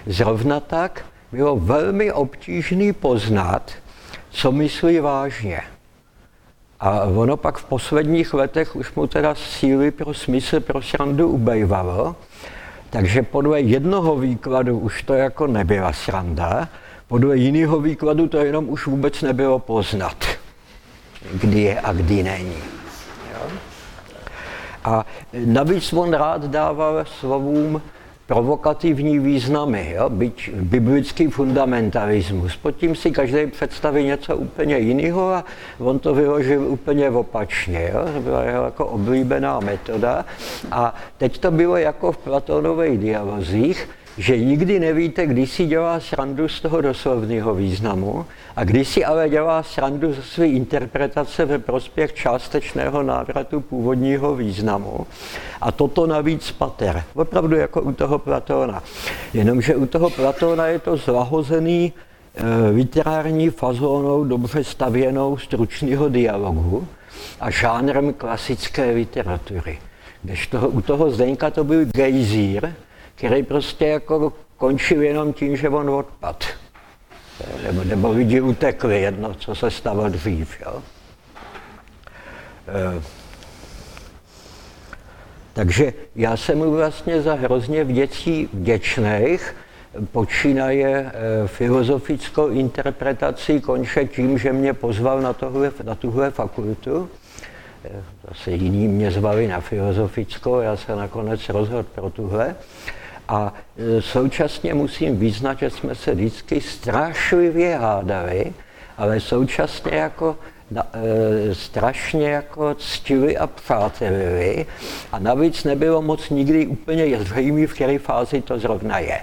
Zrovna tak bylo velmi obtížné poznat, co myslí vážně. A ono pak v posledních letech už mu teda síly pro smysl pro srandu ubejvalo, takže podle jednoho výkladu už to jako nebyla sranda, podle jiného výkladu to jenom už vůbec nebylo poznat, kdy je a kdy není. Jo? A navíc on rád dával slovům provokativní významy, jo? byť biblický fundamentalismus. Pod tím si každý představí něco úplně jiného a on to vyložil úplně opačně. Jo? To byla jeho jako oblíbená metoda. A teď to bylo jako v Platónových dialozích, že nikdy nevíte, kdy si dělá srandu z toho doslovného významu a kdy si ale dělá srandu ze své interpretace ve prospěch částečného návratu původního významu. A toto navíc pater, opravdu jako u toho Platóna. Jenomže u toho Platóna je to zlahozený e, literární fazónou dobře stavěnou stručného dialogu a žánrem klasické literatury. Když toho, u toho Zdeňka to byl gejzír, který prostě jako končil jenom tím, že on odpad. Nebo, nebo lidi utekli, jedno, co se stalo dřív. Jo? E, takže já jsem mu vlastně za hrozně věcí vděčných, počínaje e, filozofickou interpretací, konče tím, že mě pozval na, tohle, na tuhle fakultu zase jiní mě zvali na filozofickou, já se nakonec rozhodl pro tuhle. A současně musím vyznat, že jsme se vždycky strašlivě hádali, ale současně jako na, e, strašně jako ctili a přátelili a navíc nebylo moc nikdy úplně zřejmé, v které fázi to zrovna je.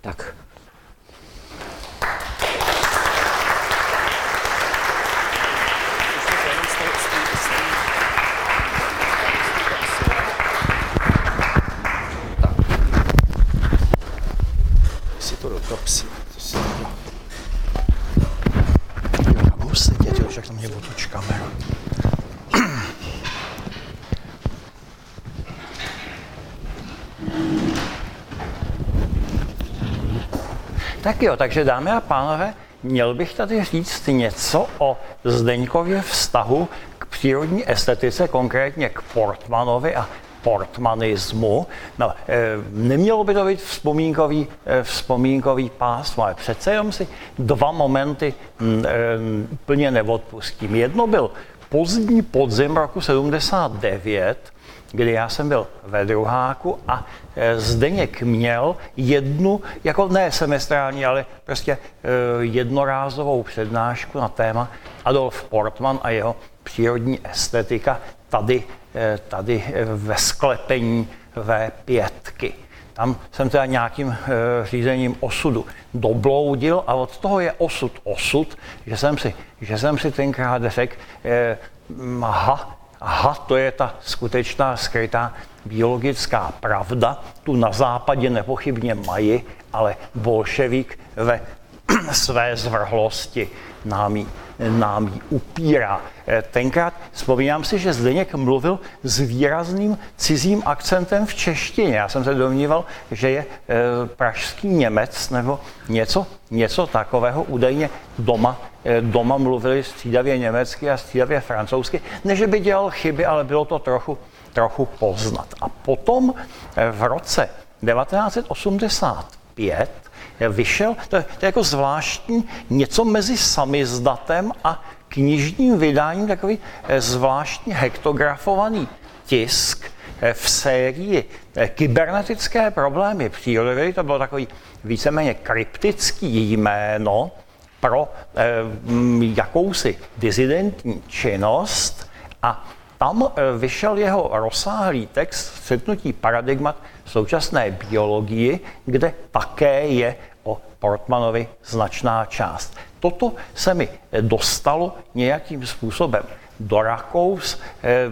Tak. Si to do kapsy. To si Já budu sedět, jo, však na mě otoč kameru. Tak jo, takže dámy a pánové, měl bych tady říct něco o Zdeňkově vztahu k přírodní estetice, konkrétně k Portmanovi a portmanismu. No, e, nemělo by to být vzpomínkový, e, vzpomínkový pásmo, ale přece jenom si dva momenty m, e, úplně neodpustím. Jedno byl pozdní podzim roku 79, kdy já jsem byl ve druháku a Zdeněk měl jednu, jako ne semestrální, ale prostě jednorázovou přednášku na téma Adolf Portman a jeho přírodní estetika tady Eh, tady ve sklepení V5. Tam jsem teda nějakým řízením osudu dobloudil a od toho je osud osud, že jsem si, že jsem si tenkrát řekl, aha, aha, to je ta skutečná skrytá biologická pravda, tu na západě nepochybně mají, ale bolševík ve *clears throat* své zvrhlosti nám ji, nám ji upírá. Eh, tenkrát vzpomínám si, že Zdeněk mluvil s výrazným cizím akcentem v češtině. Já jsem se domníval, že je e, pražský Němec nebo něco, něco takového. Údajně doma, doma mluvili střídavě německy a střídavě francouzsky. Ne, že by dělal chyby, ale bylo to trochu, trochu poznat. A potom e, v roce 1985 vyšel, to je, to je jako zvláštní, něco mezi samizdatem a knižním vydáním, takový eh, zvláštní hektografovaný tisk eh, v sérii eh, kybernetické problémy přírody. To bylo takový víceméně kryptický jméno pro eh, jakousi dizidentní činnost a tam vyšel jeho rozsáhlý text Střetnutí paradigmat současné biologii, kde také je Portmanovi značná část. Toto se mi dostalo nějakým způsobem do Rakous. Eh,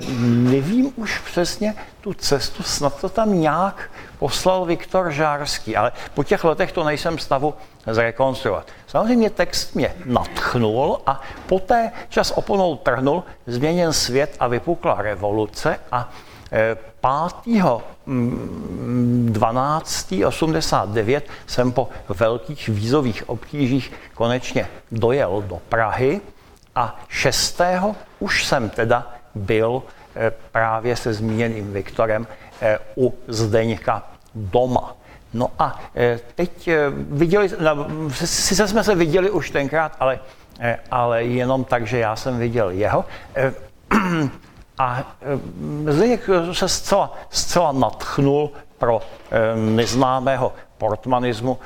nevím už přesně tu cestu, snad to tam nějak poslal Viktor Žárský, ale po těch letech to nejsem stavu zrekonstruovat. Samozřejmě text mě natchnul a poté čas oponou trhnul, změněn svět a vypukla revoluce a 5. 12. 89 jsem po velkých vízových obtížích konečně dojel do Prahy a 6. už jsem teda byl eh, právě se zmíněným Viktorem u Zdeňka doma. No a eh, teď viděli, sice jsme se viděli už tenkrát, ale, ale jenom tak, že já jsem viděl jeho. *clears throat* A eh, Zdeněk se zcela, zcela natchnul pro eh, neznámého portmanismu,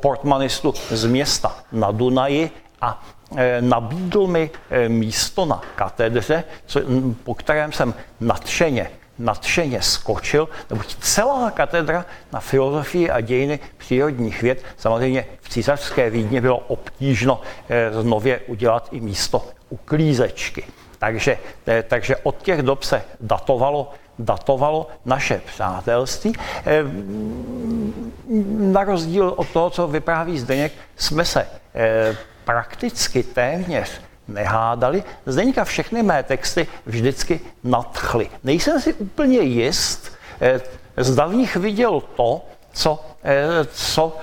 portmanistu z města na Dunaji a eh, nabídl mi místo na katedře, po kterém jsem nadšeně, nadšeně skočil, nebo celá katedra na filozofii a dějiny přírodních věd, samozřejmě v císařské Vídně bylo obtížno znově udělat i místo uklízečky. Takže, eh, takže od těch dob se datovalo, datovalo naše přátelství. Eh, na rozdíl od toho, co vypráví Zdeněk, jsme se eh, prakticky téměř nehádali. Zdeňka všechny mé texty vždycky nadchly. Nejsem si úplně jist, zda v nich viděl to, co, co,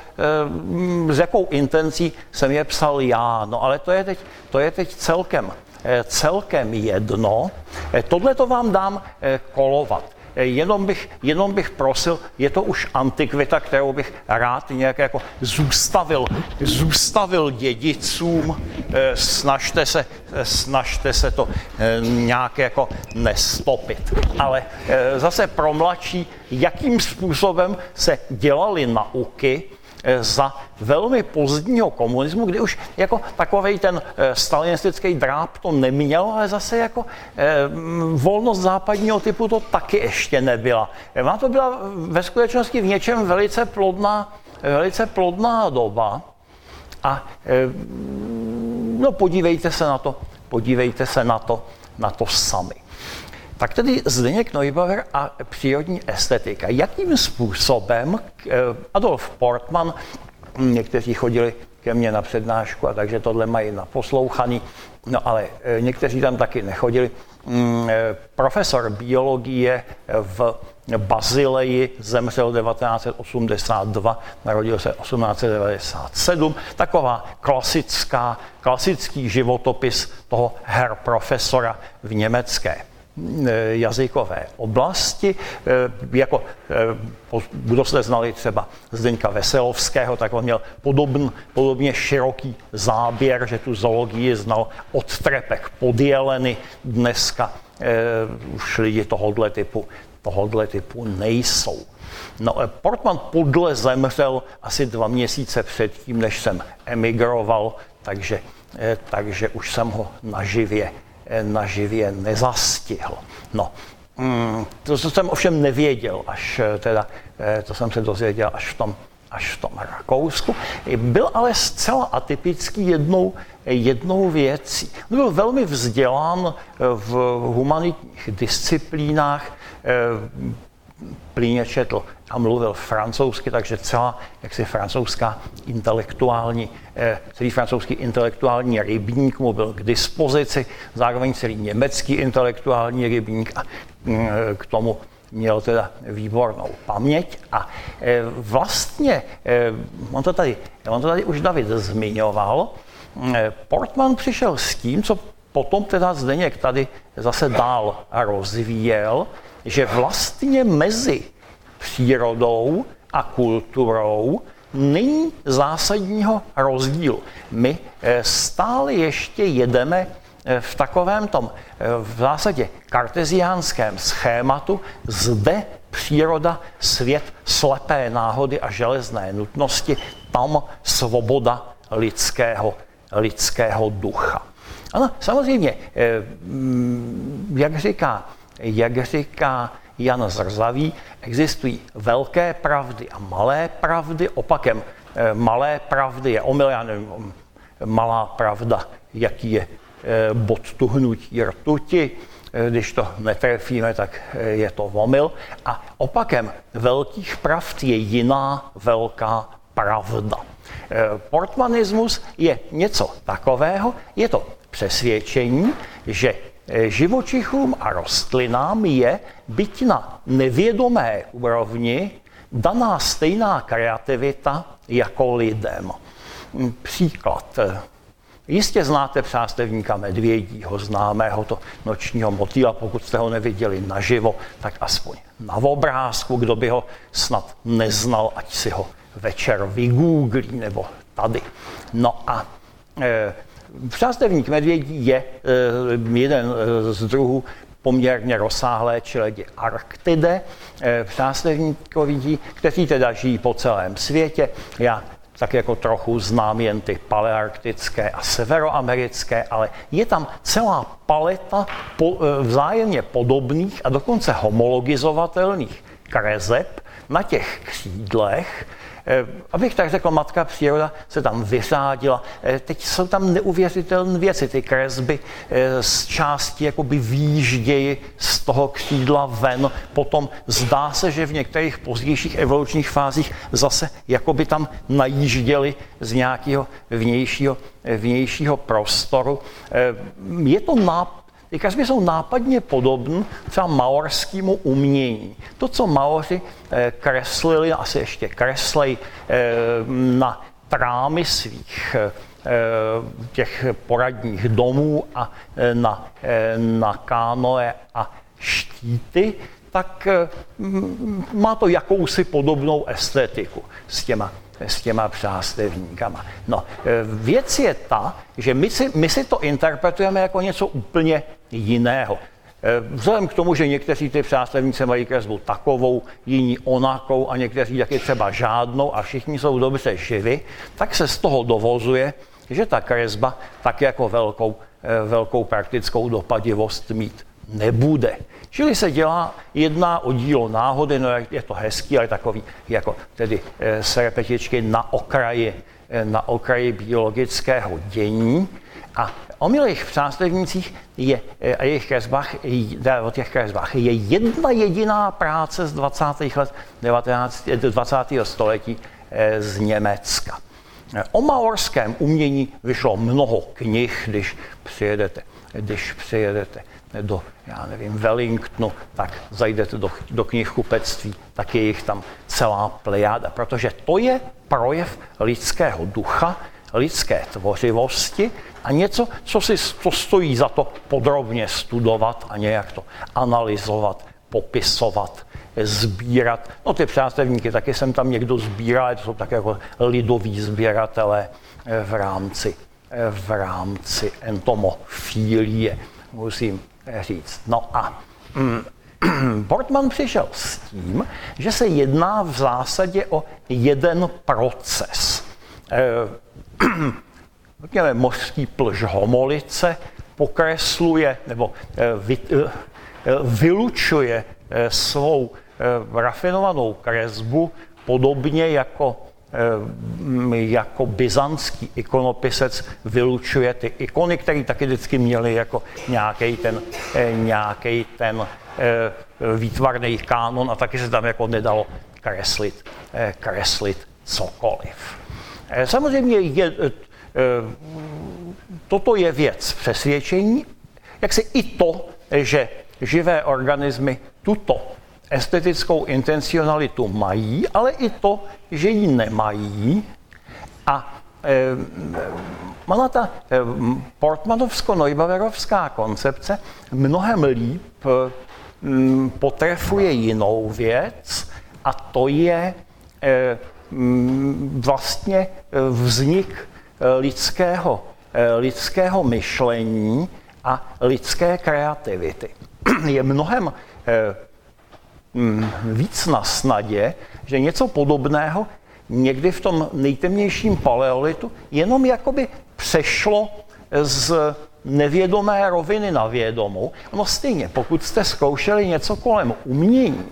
s jakou intencí jsem je psal já. No ale to je teď, to je teď celkem Eh, celkem jedno. Eh, tohle to vám dám eh, kolovat. Jenom bych, jenom bych prosil, je to už antikvita, kterou bych rád nějak jako zůstavil, zůstavil dědicům, snažte se, snažte se to nějak jako nestopit. Ale zase pro mladší, jakým způsobem se dělaly nauky, Eh, za velmi pozdního komunismu, kdy už jako takový ten eh, stalinistický dráp to neměl, ale zase jako eh, volnost západního typu to taky ještě nebyla. Má to byla ve skutečnosti v něčem velice plodná, velice plodná doba. A no podívejte se na to, podívejte se na to, na to sami. Tak tedy Zdeněk Neubauer a přírodní estetika. Jakým způsobem eh, Adolf Portman, hm, někteří chodili ke mně na přednášku a takže tohle mají naposlouchaný, no ale eh, někteří tam taky nechodili. Hm, eh, profesor biologie v Bazileji zemřel 1982, narodil se 1897. Taková klasická, klasický životopis toho her profesora v německé jazykové oblasti. Eh, jako, eh, kdo jste znali třeba Zdeňka Veselovského, tak on měl podobn, podobně široký záběr, že tu zoologii znal od trepek pod jeleny. Dneska už lidi tohohle typu, tohohle typu nejsou. No, Portman podle zemřel asi dva měsíce předtím, než jsem emigroval, takže, takže už jsem ho naživě naživě nezastihl. No, mm, to, jsem ovšem nevěděl, až eh, teda, eh, to jsem se dozvěděl až v tom, až v tom Rakousku, byl ale zcela atypický jednou, jednou věcí. Byl velmi vzdělán eh, v humanitních disciplínách, plíně četl a mluvil francouzsky, takže celá jaksi francouzská intelektuální, eh, celý francouzský intelektuální rybník mu byl k dispozici, zároveň celý německý intelektuální rybník a mm, k tomu měl teda výbornou paměť. A eh, vlastně, eh, on to tady, on to tady už David zmiňoval, Portman přišel s tím, co potom teda Zdeněk tady zase dál rozvíjel, že vlastně mezi přírodou a kulturou není zásadního rozdílu. My eh, stále ještě jedeme eh, v takovém tom eh, v zásadě karteziánském schématu zde příroda, svět slepé náhody a železné nutnosti, tam svoboda lidského, lidského ducha. Ano, samozřejmě, jak říká, jak říká Jan Zrzavý, existují velké pravdy a malé pravdy. Opakem eh, malé pravdy je omyl, já nevím, malá pravda, jaký je eh, bod tuhnutí rtuti, eh, když to netrefíme, tak je to omyl. A opakem velkých pravd je jiná velká pravda. Portmanismus je něco takového, je to přesvědčení, že živočichům a rostlinám je, byť na nevědomé úrovni, daná stejná kreativita jako lidem. Hm, příklad. Jistě znáte přástevníka medvědího, známého to nočního motýla, pokud jste ho neviděli naživo, tak aspoň na obrázku, kdo by ho snad neznal, ať si ho večer vygooglí nebo tady. No a e, Přástevník medvědí je eh, jeden eh, z druhů poměrně rozsáhlé čeledi Arktide, eh, přástevníkoví, kteří teda žijí po celém světě. Já tak jako trochu znám jen ty palearktické a severoamerické, ale je tam celá paleta po, vzájemně podobných a dokonce homologizovatelných kreseb na těch křídlech, abych tak řekl, matka příroda se tam vyřádila. Eh, teď jsou tam neuvěřitelné věci, ty kresby eh, z části jakoby výjíždějí z toho křídla ven, potom zdá se, že v některých pozdějších evolučních fázích zase jakoby tam najížděli z nějakého vnějšího, vnějšího prostoru. Je to náp ty kresby jsou nápadně podobné třeba maorskému umění. To, co maoři eh, kreslili, asi ještě kreslej eh, na trámy svých eh, těch poradních domů a na, na kánoe a štíty, tak má to jakousi podobnou estetiku s těma s těma přástevníkama. No, věc je ta, že my si, my si to interpretujeme jako něco úplně jiného. Vzhledem k tomu, že někteří ty přástevníci mají kresbu takovou, jiní onakou a někteří taky třeba žádnou a všichni jsou dobře živi, tak se z toho dovozuje, že ta kresba tak jako velkou, velkou praktickou dopadivost mít nebude. Čili se dělá, jedná o dílo náhody, no je to hezký, ale takový jako tedy e, serpetičky na okraji, e, na okraji biologického dění. A o milých přástevnících je, e, a jejich kresbách, o těch kresbách je jedna jediná práce z 20. let 19, 20. století z Německa. O maorském umění vyšlo mnoho knih, když přijedete, když přijedete do, já nevím, Wellingtonu, tak zajdete do, do knihkupectví, tak je jich tam celá plejáda, protože to je projev lidského ducha, lidské tvořivosti a něco, co si to stojí za to podrobně studovat a nějak to analyzovat, popisovat, sbírat. No ty přátelníky taky jsem tam někdo sbírá, to jsou tak jako lidoví sběratelé eh, v rámci, eh, v rámci entomofílie, musím říct. No a mm, *clears throat* Portman přišel s tím, že se jedná v zásadě o jeden proces. Eh, *clears throat* řekněme, mořský plž homolice pokresluje nebo vy, vylučuje svou rafinovanou kresbu podobně jako Eh, jako byzantský ikonopisec vylučuje ty ikony, které taky vždycky měly jako nějaký ten, eh, nějaký ten eh, výtvarný kánon a taky se tam jako nedalo kreslit, kreslit cokoliv. Samozřejmě je, toto je věc přesvědčení, jak se i to, že živé organismy tuto estetickou intencionalitu mají, ale i to, že ji nemají. A ona ta e, portmanovsko-neubaverovská koncepce mnohem líp e, potrefuje jinou věc a to je e, vlastně vznik lidského, lidského myšlení a lidské kreativity. *clears throat* Je mnohem víc na snadě, že něco podobného někdy v tom nejtemnějším paleolitu jenom jakoby přešlo z nevědomé roviny na vědomou. No stejně, pokud jste zkoušeli něco kolem umění,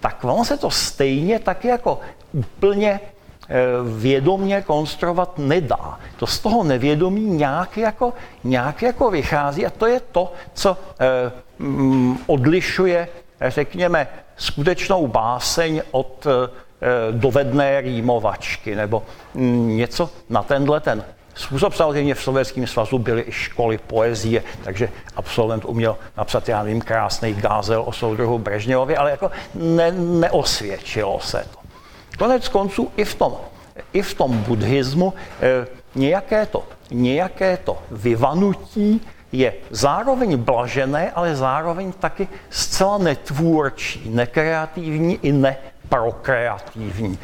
tak vám se to stejně tak jako úplně eh, vědomně konstruovat nedá. To z toho nevědomí nějak jako, nějak jako vychází a to je to, co eh, mm, odlišuje, řekněme, skutečnou báseň od eh, dovedné rýmovačky nebo mm, něco na tenhle ten způsob. Samozřejmě v Sovětském svazu byly i školy poezie, takže absolvent uměl napsat, já nevím, krásný gázel o soudruhu Brežněvovi, ale jako ne, neosvědčilo se to. Konec konců i v tom, i v tom buddhismu eh, nějaké to, nějaké to vyvanutí je zároveň blažené, ale zároveň taky zcela netvůrčí, nekreativní i neprokreativní.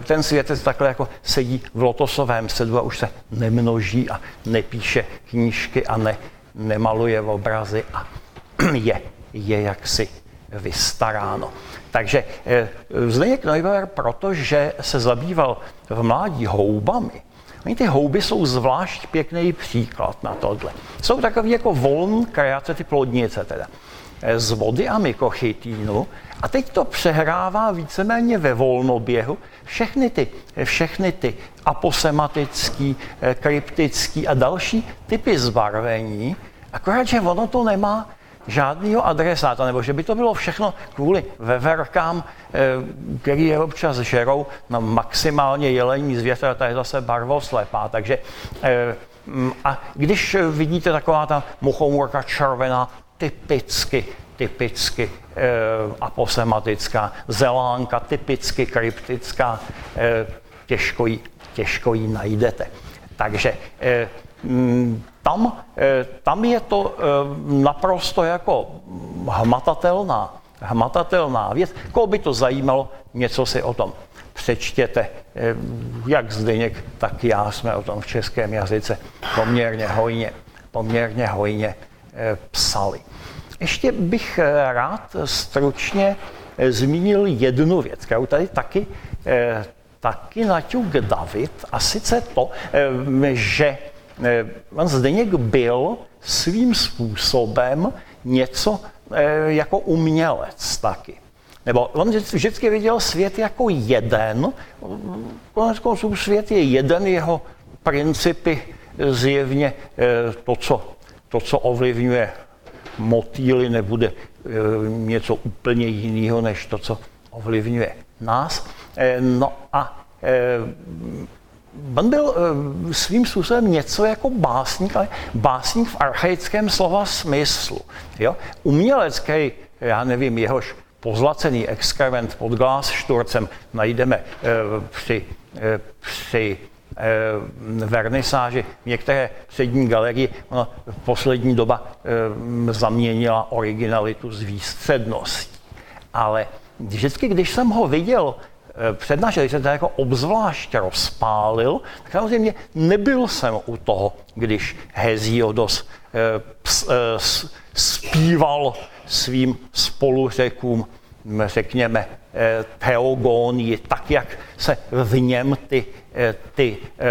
E, ten světec takhle jako sedí v lotosovém sedu a už se nemnoží a nepíše knížky a ne, nemaluje obrazy a *clears throat* je, je jaksi vystaráno. Takže e, Zdeněk Neuber, protože se zabýval v mládí houbami, Oni ty houby jsou zvlášť pěkný příklad na tohle. Jsou takový jako voln kreace, ty plodnice teda, eh, z vody a mykochytínu. A teď to přehrává víceméně ve volnoběhu všechny ty, všechny ty aposematický, eh, kryptický a další typy zbarvení, akorát, že ono to nemá žádného adresáta, nebo že by to bylo všechno kvůli veverkám, eh, který je občas žerou na maximálně jelení zvěř, ta je zase barvoslepá. Takže eh, mm, a když vidíte taková ta muchomorka červená, typicky, typicky eh, aposematická, zelánka, typicky kryptická, těžko ji, těžko ji najdete. Takže mm, tam, eh, tam je to eh, naprosto jako hmatatelná hmatatelná věc. Koho by to zajímalo, něco si o tom přečtěte. Eh, jak Zdeněk, tak já jsme o tom v českém jazyce poměrně hojně, poměrně hojně psali. Ještě bych rád stručně zmínil jednu věc, kterou tady taky, taky naťuk David, a sice to, že pan Zdeněk byl svým způsobem něco jako umělec taky. Nebo on vždycky viděl svět jako jeden, konec konců svět je jeden, jeho principy zjevně eh, to, co, to, co ovlivňuje motýly, nebude eh, něco úplně jiného, než to, co ovlivňuje nás. Eh, no a On byl svým způsobem něco jako básník, ale básník v archaickém slova smyslu. Jo? Umělecký, já nevím, jehož pozlacený exkrement pod šturcem najdeme eh, při, eh, při eh, vernisáži v některé přední galerii. Ona poslední doba zaměnila originalitu s výstředností. Ale vždycky, když jsem ho viděl přednášel, když se to jako obzvlášť rozpálil, tak samozřejmě nebyl jsem u toho, když Heziodos zpíval svým spoluřekům, řekněme, eh, teogonii, tak jak se v něm ty, eh, ty eh,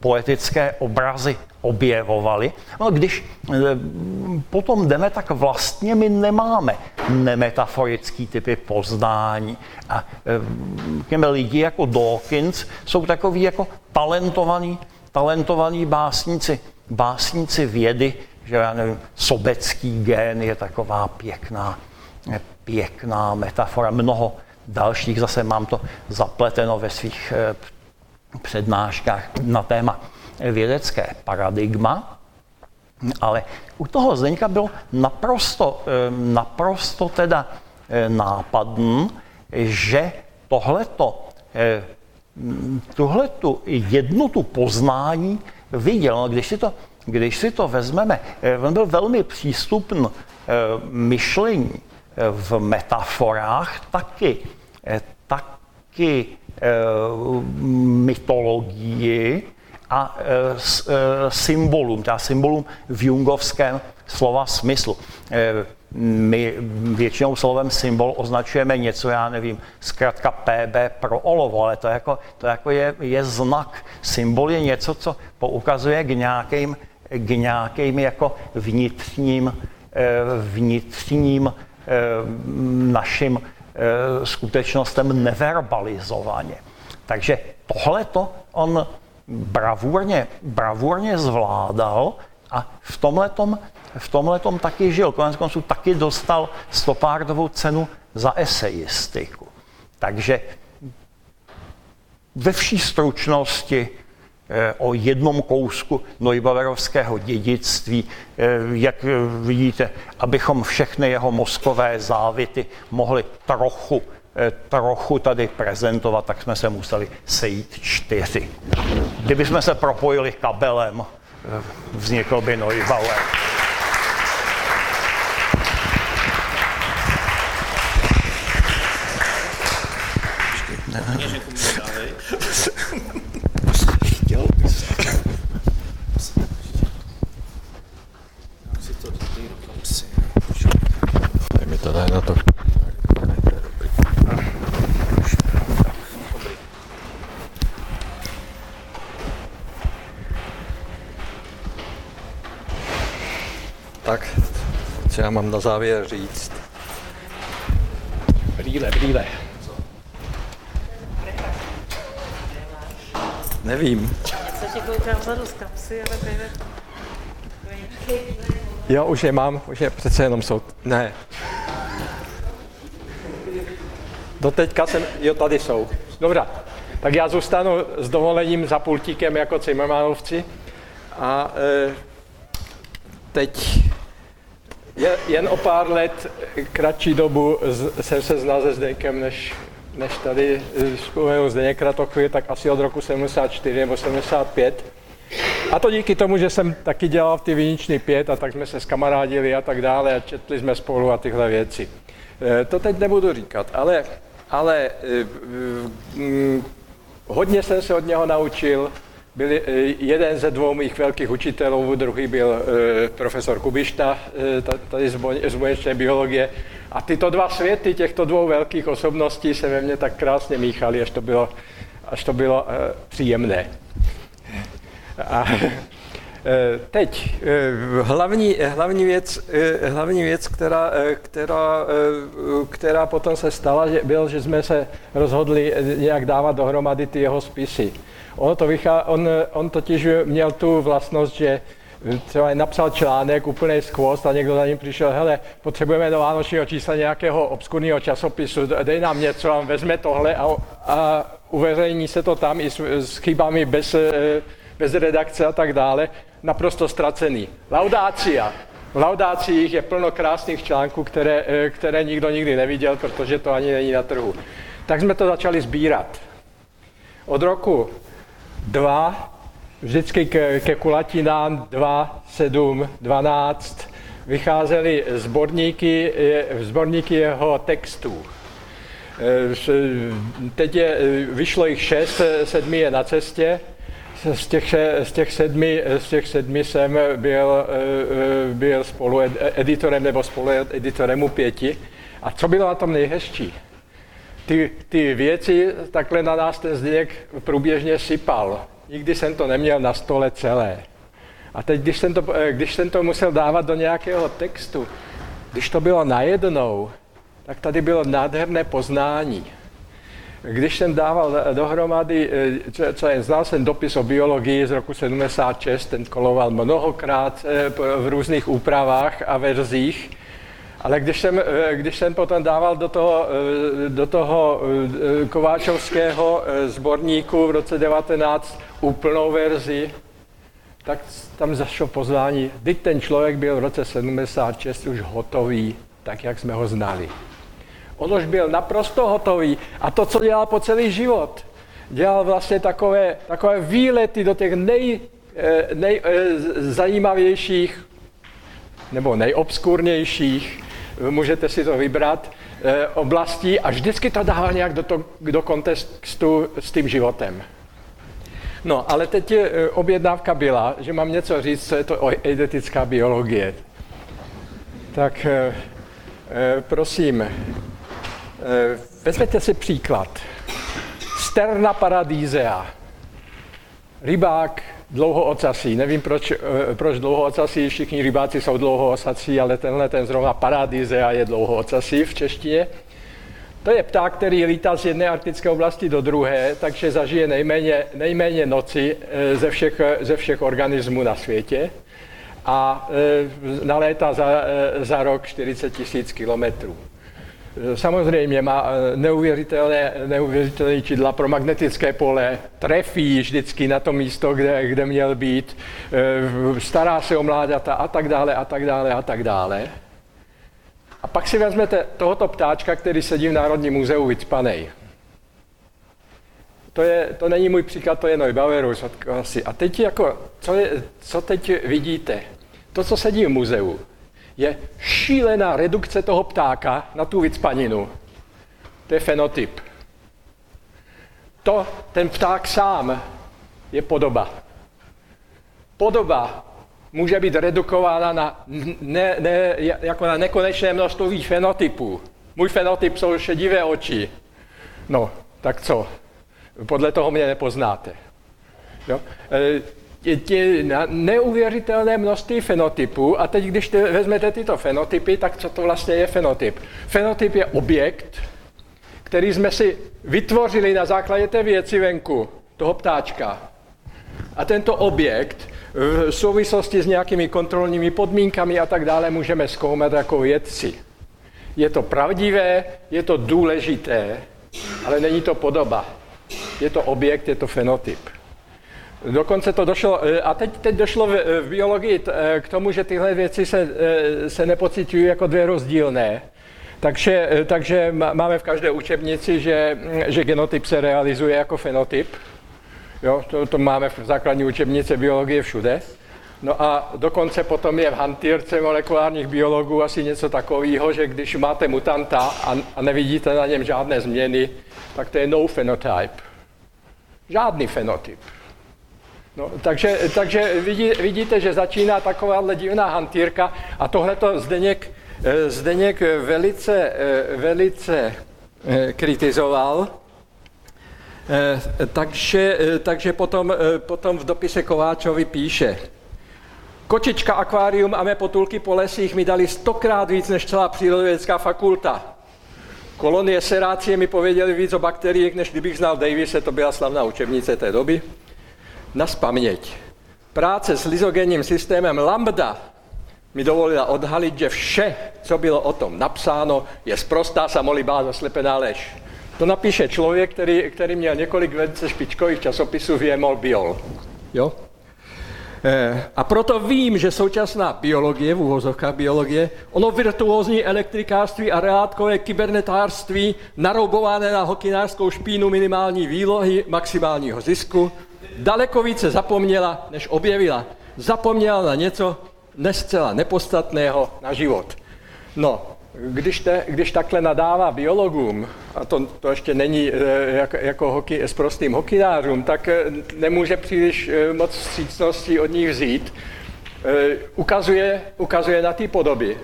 poetické obrazy objevovaly. No, když potom jdeme, tak vlastně my nemáme nemetaforický typy poznání. A těmi lidi jako Dawkins jsou takový jako talentovaní, talentovaní básníci, básníci vědy, že já nevím, sobecký gen je taková pěkná, pěkná metafora. Mnoho dalších zase mám to zapleteno ve svých eh, přednáškách na téma vědecké paradigma. Ale u toho Zdeňka bylo naprosto, eh, naprosto teda eh, nápadn, že tohleto, tuhletu jednotu poznání viděl. No, když si to když si to vezmeme, on byl velmi přístupný myšlení v metaforách, taky, taky mytologii a symbolům, teda symbolům v jungovském slova smyslu. My většinou slovem symbol označujeme něco, já nevím, zkrátka PB pro olovo, ale to, jako, to jako je, je znak. Symbol je něco, co poukazuje k nějakým k nějakým jako vnitřním, eh, vnitřním eh, našim eh, skutečnostem neverbalizovaně. Takže tohleto on bravurně, bravurně zvládal a v tomhletom, v tomhletom taky žil. Konec konců taky dostal Stopárdovou cenu za esejistiku. Takže ve vší stručnosti Eh, o jednom kousku Neubauerovského dědictví, eh, jak vidíte, abychom všechny jeho mozkové závity mohli trochu, eh, trochu tady prezentovat, tak jsme se museli sejít čtyři. Kdybychom se propojili kabelem, vznikl by Neubauer. Ne, ne. Já mám na závěr říct? Brýle, brýle. Nevím. Co ti koukám vzadu z kapsy, ale brýle... Jo, už je mám, už je přece jenom jsou. Ne. Doteďka jsem, jo, tady jsou. Dobrá, tak já zůstanu s dovolením za pultíkem jako Cimmermanovci a e, teď je, jen o pár let, kratší dobu jsem se znal se Zdeňkem, než, než tady vzpomenu Zdeněk Kratochvy, tak asi od roku 74 nebo 75. A to díky tomu, že jsem taky dělal v ty viniční pět a tak jsme se skamarádili a tak dále a četli jsme spolu a tyhle věci. Eh, To teď nebudu říkat, ale, ale mm, hodně jsem se od něho naučil. Byl eh, jeden ze dvou mých velkých učitelů, druhý byl eh, profesor Kubišta, eh, ta- tady z boječné biologie. A tyto dva světy těchto dvou velkých osobností se ve mně tak krásně míchaly, až to bylo, až to bylo příjemné. A teď hlavní, hlavní, věc, hlavní věc, která, která, která potom se stala, že byl, že jsme se rozhodli nějak dávat dohromady ty jeho spisy. Ono to vychá, on, on totiž měl tu vlastnost, že třeba napsal článek úplný skvost a někdo za ním přišel, hele, potřebujeme do vánočního čísla nějakého obskurního časopisu, dej nám něco, a vezme tohle a, a uveřejní se to tam i s, s chybami bez, eh, bez redakce a tak dále, naprosto ztracený. Laudácia. V laudáciích je plno krásných článků, které, eh, které nikdo nikdy neviděl, protože to ani není na trhu. Tak jsme to začali sbírat. Od roku 2, vždycky ke, ke kulatinám 2, 7, 12, vycházely sborníky, eh, sborníky jeho textů. S- Teď je, eh, vyšlo jich šest, eh, sedmi je na cestě. Z těch, z těch, sedmi, z těch sedmi jsem byl, byl spolu ed- editorem nebo spolu editorem u pěti. A co bylo na tom nejhezčí? Ty, ty věci takhle na nás ten Zdeněk průběžně sypal. Nikdy jsem to neměl na stole celé. A teď, když jsem to, eh, když jsem to musel dávat do nějakého textu, když to bylo najednou, tak tady bylo nádherné poznání. Když jsem dával dohromady, eh, co, co jen znal jsem dopis o biologii z roku 76, ten koloval mnohokrát eh, v různých úpravách a verzích, ale když jsem, eh, když jsem potom dával do toho, eh, do toho eh, Kováčovského sborníku v roce 19 úplnou verzi, tak tam zašlo pozvání, teď ten člověk byl v roce 76 už hotový, tak jak jsme ho znali. On už byl naprosto hotový. A to, co dělal po celý život, dělal vlastně takové, takové výlety do těch nej, nebo nejobskurnějších, můžete si to vybrat, eh, oblastí a vždycky to dával nějak do, to, do kontextu s tím životem. No, ale teď je, eh, objednávka byla, že mám něco říct, co je to eidetická biologie. Tak eh, prosím, vezměte si příklad. Sterna paradízea. Rybák dlouhoocasí. Nevím, proč, eh, proč dlouhoocasí, všichni rybáci jsou dlouhoocací, ale tenhle ten zrovna paradízea je dlouhoocasí v češtině. To je pták, který lítá z jedné arktické oblasti do druhé, takže zažije nejméně, nejméně noci eh, ze všech, ze všech organismů na světě a eh, nalétá za, za rok 40 tisíc kilometrů. Samozřejmě má eh, neuvěřitelné, neuvěřitelné čidla pro magnetické pole, trefí vždycky na to místo, kde, kde měl být, eh, stará se o mláďata a tak dále, a tak dále, a tak dále. A pak si vezmete tohoto ptáčka, který sedí v Národním muzeu vycpanej. To, je, to není můj příklad, to je Neubauerus. A teď jako, co, je, co teď vidíte? To, co sedí v muzeu, je šílená redukce toho ptáka na tu vycpaninu. To je fenotyp. To, ten pták sám je podoba. Podoba může být redukována na, ne, ne, jako na nekonečné množství fenotypů. Můj fenotyp jsou šedivé oči. No, tak co? Podle toho mě nepoznáte. Jo? E, na neuvěřitelné množství fenotypů a teď, když te, vezmete tyto fenotypy, tak co to vlastně je fenotyp? Fenotyp je objekt, který jsme si vytvořili na základě té věci venku, toho ptáčka. A tento objekt v souvislosti s nějakými kontrolními podmínkami a tak dále můžeme zkoumat jako vědci. Je to pravdivé, je to důležité, ale není to podoba. Je to objekt, je to fenotyp. Dokonce to došlo, a teď, teď došlo v, v biologii t- k tomu, že tyhle věci se, se nepocitují jako dvě rozdílné. Takže, takže máme v každé učebnici, že, že genotyp se realizuje jako fenotyp. Jo, to, to máme v základní učebnici biologie všude. No a dokonce potom je v hantýrce molekulárních biologů asi něco takového, že když máte mutanta a, a nevidíte na něm žádné změny, tak to je no phenotype. Žádný fenotyp. No, takže takže vidí, vidíte, že začíná takováhle divná hantýrka a tohle to Zdeněk, eh, Zdeněk velice, eh, velice eh, kritizoval. Takže, takže potom, potom v dopise Kováčovi píše, Kočička, akvárium a mé potulky po lesích mi dali stokrát víc než celá přírodovědecká fakulta. Kolonie serácie mi pověděli víc o bakteriích, než kdybych znal Davise, to byla slavná učebnice té doby. Na spaměť. Práce s lizogenním systémem Lambda mi dovolila odhalit, že vše, co bylo o tom napsáno, je sprostá samolibá zaslepená lež. To napíše člověk, který, který měl několik velice špičkových časopisů v Jemol Biol. Jo? Eh, a proto vím, že současná biologie, v úvozovkách biologie, ono virtuózní elektrikářství a reátkové kybernetářství naroubované na hokinářskou špínu minimální výlohy, maximálního zisku, daleko více zapomněla, než objevila. Zapomněla na něco nescela nepodstatného na život. No, když, te, když takhle nadává biologům, a to, to ještě není jako, jako hoky, s prostým hokinářům, tak e, nemůže příliš e, moc střícností od nich vzít. Ukazuje, ukazuje na ty podoby,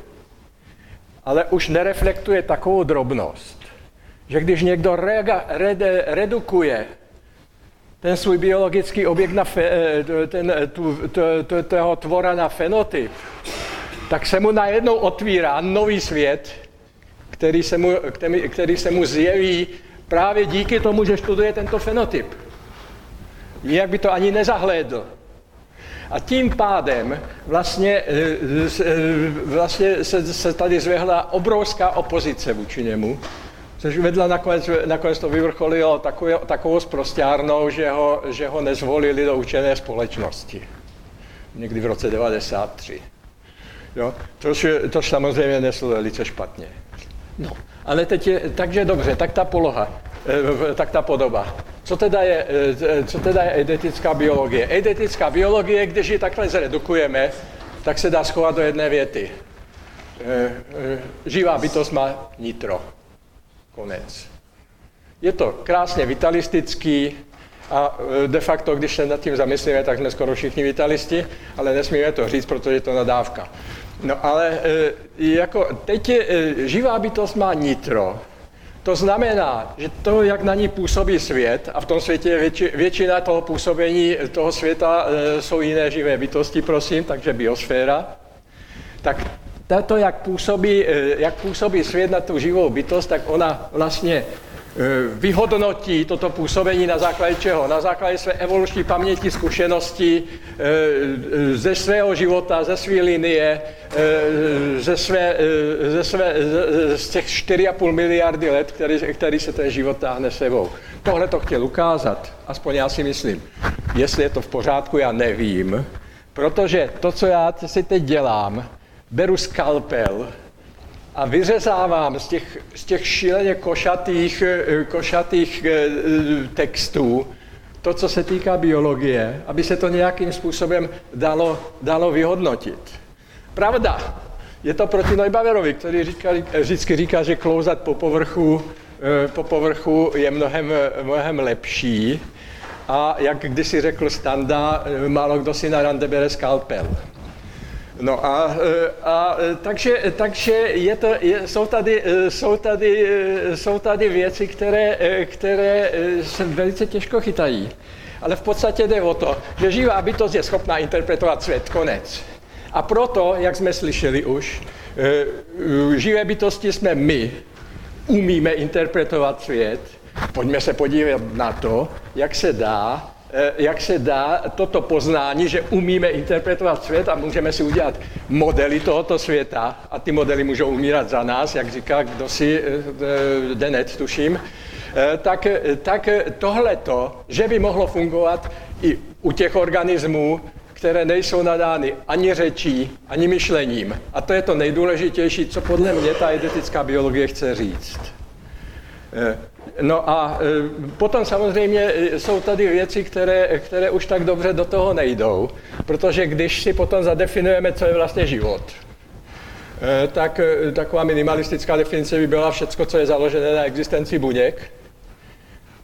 ale už nereflektuje takovou drobnost, že když někdo rega, rede, redukuje ten svůj biologický objekt na fe, ten, tu, to, to, toho tvora na fenotyp, tak se mu najednou otvírá nový svět, který se mu, který, který se mu zjeví právě díky tomu, že studuje tento fenotyp. Nijak by to ani nezahlédl. A tím pádem vlastně, eh, eh, vlastně se, se tady zvehla obrovská opozice vůči němu, což vedla nakonec, nakonec to vyvrcholilo takovou, takovou zprostárnou, že ho, že ho nezvolili do učené společnosti. Někdy v roce 93. Jo? Což, což samozřejmě nesl velice špatně. No, ale teď je, takže dobře, tak ta poloha, eh, tak ta podoba. Co teda je, eh, co teda je eidetická biologie? Eidetická biologie, když ji takhle zredukujeme, tak se dá schovat do jedné věty. Eh, živá bytost má nitro. Konec. Je to krásně vitalistický a de facto, když se nad tím zamyslíme, tak jsme skoro všichni vitalisti, ale nesmíme to říct, protože je to nadávka. No ale e, jako teď je, e, živá bytost má nitro. To znamená, že to, jak na ní působí svět, a v tom světě je větši, většina toho působení toho světa e, jsou jiné živé bytosti, prosím, takže biosféra, tak to, jak působí, jak působí svět na tu živou bytost, tak ona vlastně Eh, vyhodnotí toto působení na základě čeho? Na základě své evoluční paměti, zkušeností eh, ze svého života, ze své linie, eh, ze, své, ze, své, z těch 4,5 miliardy let, který, který se ten život táhne sebou. Tohle to chtěl ukázat, aspoň já si myslím. Jestli je to v pořádku, já nevím, protože to, co já si teď dělám, beru skalpel, a vyřezávám z těch, z těch šíleně košatých, eh, košatých eh, textů to, co se týká biologie, aby se to nějakým způsobem dalo, dalo vyhodnotit. Pravda, je to proti Neubauerovi, který říká, vždycky říká, že klouzat po povrchu, eh, po povrchu je mnohem, mnohem lepší. A jak kdysi řekl Standa, málo kdo si na rande bere skalpel. No a, e, a e, takže, takže je to, je, jsou, tady, e, jsou, tady, jsou tady věci, které, které se velice těžko chytají. Ale v podstatě jde o to, že živá bytost je schopná interpretovat svět, konec. A proto, jak jsme slyšeli už, živé bytosti jsme my, umíme interpretovat svět. Pojďme se podívat na to, jak se dá Eh, jak se dá toto poznání, že umíme interpretovat svět a můžeme si udělat modely tohoto světa a ty modely můžou umírat za nás, jak říká kdo si, eh, eh, Denet, tuším, tak, tak tohleto, že by mohlo fungovat i u těch organismů, které nejsou nadány ani řečí, ani myšlením. A to je to nejdůležitější, co podle mě ta edetická biologie chce říct. No a e, potom samozřejmě e, jsou tady věci, které, které už tak dobře do toho nejdou, protože když si potom zadefinujeme, co je vlastně život, e, tak taková minimalistická definice by byla všecko, co je založené na existenci buněk,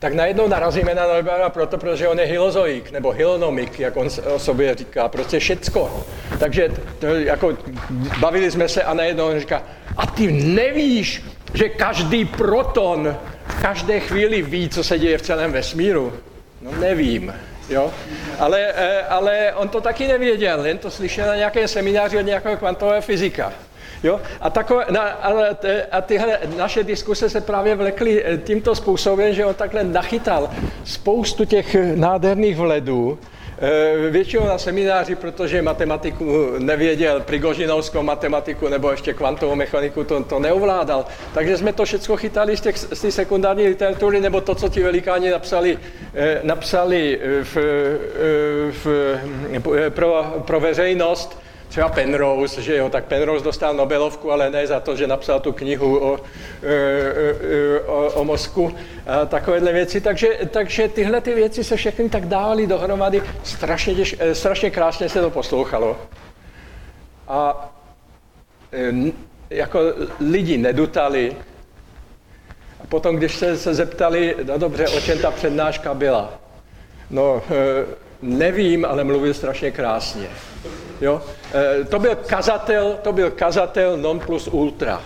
tak najednou narazíme na Neubauera proto, protože on je hylozoik, nebo hylonomik, jak on o sobě říká, prostě všecko. Takže to, jako, bavili jsme se a najednou on říká, a ty nevíš, že každý proton v každé chvíli ví, co se děje v celém vesmíru? No nevím. Jo? Ale, eh, ale on to taky nevěděl, jen to slyšel na nějakém semináři od nějakého kvantového fyzika. Jo? A, takové, na, ale, a tyhle naše diskuse se právě vlekly eh, tímto způsobem, že on takhle nachytal spoustu těch nádherných vledů, eh, Většinou na semináři, protože matematiku nevěděl, prigožinovskou matematiku nebo ještě kvantovou mechaniku to, to neovládal. Takže jsme to všechno chytali z, z té sekundární literatury, nebo to, co ti velikáni napsali, eh, napsali v, v, pro, pro veřejnost třeba Penrose, že jo, tak Penrose dostal Nobelovku, ale ne za to, že napsal tu knihu o, e, e, o, o mozku a takovéhle věci. Takže, takže tyhle ty věci se všechny tak dávaly dohromady, strašně, těž, e, strašně krásně se to poslouchalo. A jako lidi nedutali, a potom, když se, se zeptali, no dobře, o čem ta přednáška byla, no nevím, ale mluvil strašně krásně. Jo? E, to byl kazatel, to byl kazatel non plus ultra.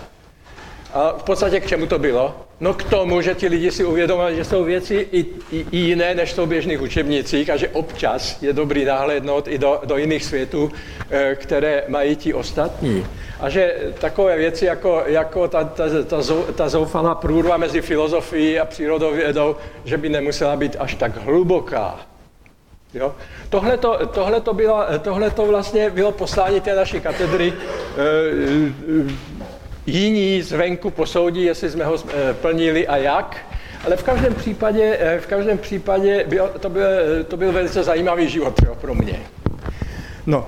A v podstatě k čemu to bylo? No k tomu, že ti lidi si uvědomili, že jsou věci i, i, i jiné, než jsou v běžných učebnicích a že občas je dobrý nahlédnout i do, do jiných světů, e, které mají ti ostatní. A že takové věci jako, jako ta, ta, ta, ta zoufalá průrva mezi filozofií a přírodovědou, že by nemusela být až tak hluboká. Jo? Tohle, to, tohle, to bylo, tohle to vlastně bylo poslání té naší katedry. E, e, jiní zvenku posoudí, jestli jsme ho e, plnili a jak. Ale v každém případě, v každém případě byl, to, byl, to byl velice zajímavý život jo, pro mě. No,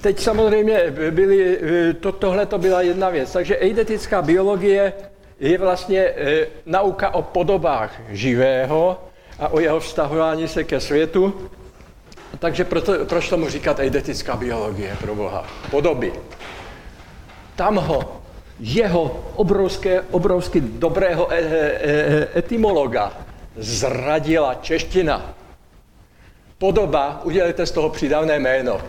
teď samozřejmě byly, to, tohle to byla jedna věc. Takže eidetická biologie je vlastně nauka o podobách živého a o jeho vztahování se ke světu. Takže proto, proč tomu říkat eidetická biologie, pro Boha? Podoby. Tam ho, jeho obrovské, obrovsky dobrého e, e, e, etymologa zradila čeština. Podoba, udělejte z toho přidavné jméno.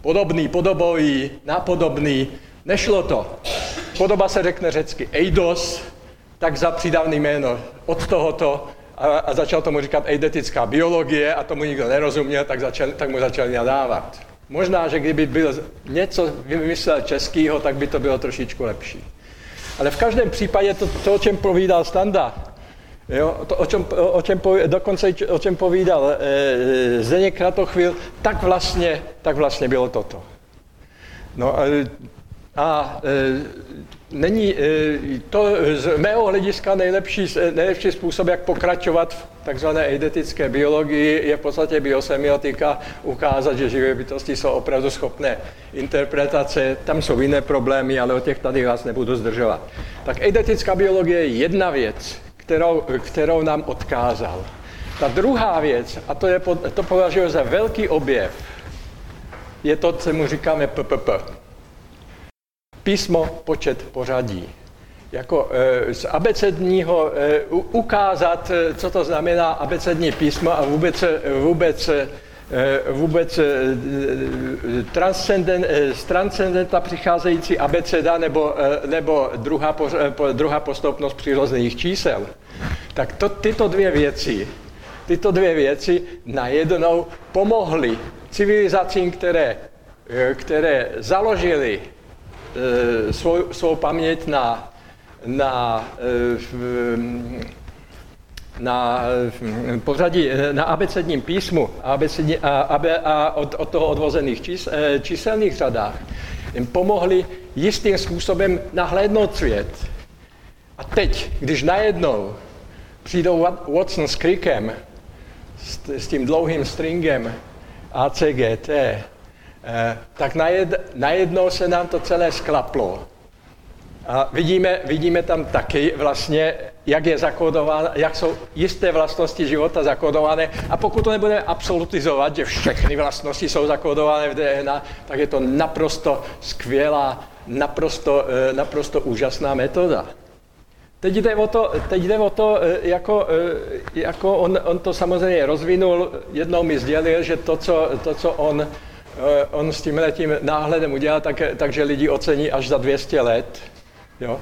Podobný, podobový, napodobný. Nešlo to. Podoba se řekne řecky eidos, tak za přidavný jméno od tohoto a, a začal tomu říkat eidetická biologie a tomu nikdo nerozuměl, tak, začal, tak mu začali nadávat. Možná, že kdyby byl něco vymyslel českýho, tak by to bylo trošičku lepší. Ale v každém případě to, to o čem povídal Standa, jo, to, o čem, o čem povídal, dokonce o čem povídal e, Zdeněk Kratochvil, tak vlastně, tak vlastně bylo toto. No, a, a e, není e, to z mého hlediska nejlepší, nejlepší způsob, jak pokračovat v takzvané eidetické biologii, je v podstatě biosemiotika, ukázat, že živé bytosti jsou opravdu schopné interpretace. Tam jsou jiné problémy, ale o těch tady vás nebudu zdržovat. Tak eidetická biologie je jedna věc, kterou, kterou nám odkázal. Ta druhá věc, a to, je, to považuji za velký objev, je to, co mu říkáme PPP písmo, počet, pořadí. Jako e, z abecedního e, ukázat, e, co to znamená abecední písmo a vůbec, vůbec, vůbec transcendent, z transcendenta přicházející abeceda nebo, nebo druhá, druhá postupnost přirozených čísel. Tak to, tyto dvě věci, tyto dvě věci najednou pomohly civilizacím, které, které založili Eh, svou, svou paměť na, na, eh, na eh, pořadí, na abecedním písmu a, abecední, a, a od, od toho odvozených čís, číselných řadách, jim pomohli jistým způsobem nahlédnout svět. A teď, když najednou přijdou Watson s Crickem, s, tím dlouhým stringem ACGT, Eh, tak najed, najednou se nám to celé sklaplo. A vidíme, vidíme tam taky vlastně, jak je zakódována, jak jsou jisté vlastnosti života zakódované. A pokud to nebudeme absolutizovat, že všechny vlastnosti jsou zakódované v DNA, tak je to naprosto skvělá, naprosto, eh, naprosto úžasná metoda. Teď jde o to, teď jde o to eh, jako, eh, jako on, on to samozřejmě rozvinul, jednou mi sdělil, že to, co, to, co on, on s tím tím náhledem udělal, tak, takže lidi ocení až za 200 let. Jo?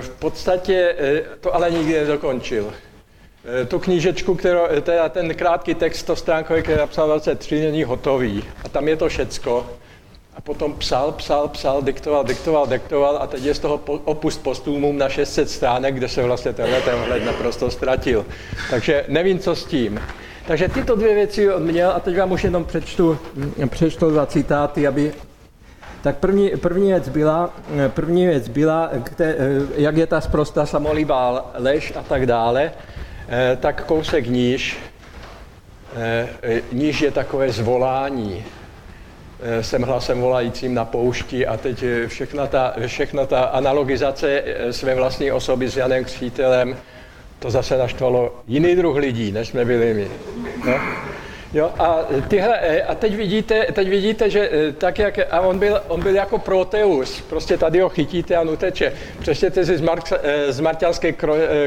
V podstatě to ale nikdy nedokončil. Tu knížečku, kterou, teda ten krátký text, to stránkový, který napsal 23, není hotový. A tam je to všecko. A potom psal, psal, psal, diktoval, diktoval, diktoval a teď je z toho opust postůmům na 600 stránek, kde se vlastně tenhle ten hled naprosto ztratil. Takže nevím, co s tím. Takže tyto dvě věci měl a teď vám už jenom přečtu, přečtu dva citáty, aby tak první, první věc byla, první věc byla kde, jak je ta sprosta samolíbá lež a tak dále, eh, tak kousek níž, eh, níž je takové zvolání. Eh, jsem hlasem volajícím na poušti a teď všechna ta, všechna ta analogizace své vlastní osoby s Janem Křtítelem, to zase naštvalo jiný druh lidí, než jsme byli my. No? Jo, a, tyhle, e, a teď, vidíte, teď vidíte, že e, tak jak, a on byl, on byl jako Proteus, prostě tady ho chytíte a nuteče. Přečtěte si z, Mark, e, z Marťanské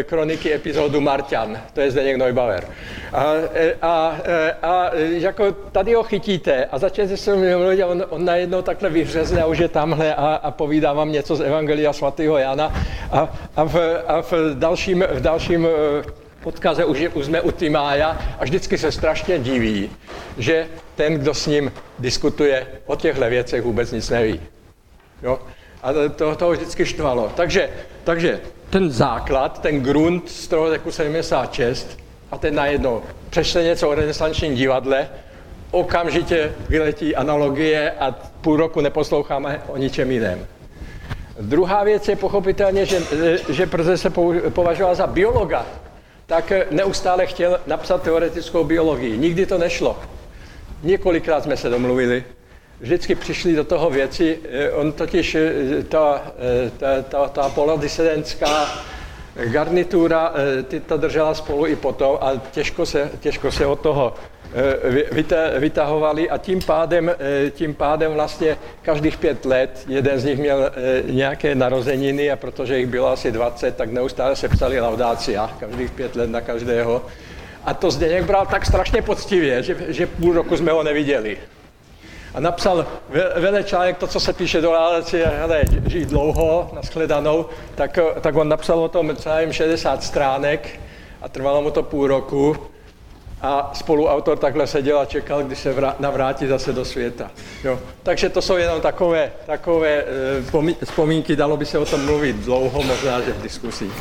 kroniky epizodu Marťan, to je Zdeněk Neubauer. A, a, a, jako tady ho chytíte a začnete se mluvit a on, on najednou takhle vyhřezne a už je tamhle a, a povídá vám něco z Evangelia svatého Jana a, a, v, a v dalším, v dalším podkaze už, už jsme u Timája a vždycky se strašně diví, že ten, kdo s ním diskutuje o těchto věcech, vůbec nic neví. Jo? A to, to vždycky štvalo. Takže, takže ten základ, ten grunt z toho roku 76 a ten najednou přečte něco o renesančním divadle, okamžitě vyletí analogie a půl roku neposloucháme o ničem jiném. Druhá věc je pochopitelně, že, že Prze se považoval za biologa tak neustále chtěl napsat teoretickou biologii. Nikdy to nešlo. Několikrát jsme se domluvili, vždycky přišli do toho věci, eh, on totiž, eh, ta, eh, ta, ta, ta polodisidentská garnitura, ty to držela spolu i potom a těžko se, těžko se od toho Eh, vytahovali a tím pádem, eh, tím pádem vlastně každých pět let jeden z nich měl eh, nějaké narozeniny a protože jich bylo asi 20, tak neustále se psali laudácia, každých pět let na každého. A to Zdeněk bral tak strašně poctivě, že, že půl roku jsme ho neviděli. A napsal vele článek, to, co se píše do laudácie, hele, žít dlouho, nashledanou, tak, tak on napsal o tom třeba 60 stránek a trvalo mu to půl roku a spoluautor takhle seděl a čekal, kdy se navrátí zase do světa. Jo. Takže to jsou jenom takové, takové e, vzpomínky, dalo by se o tom mluvit dlouho, možná, že v diskusích.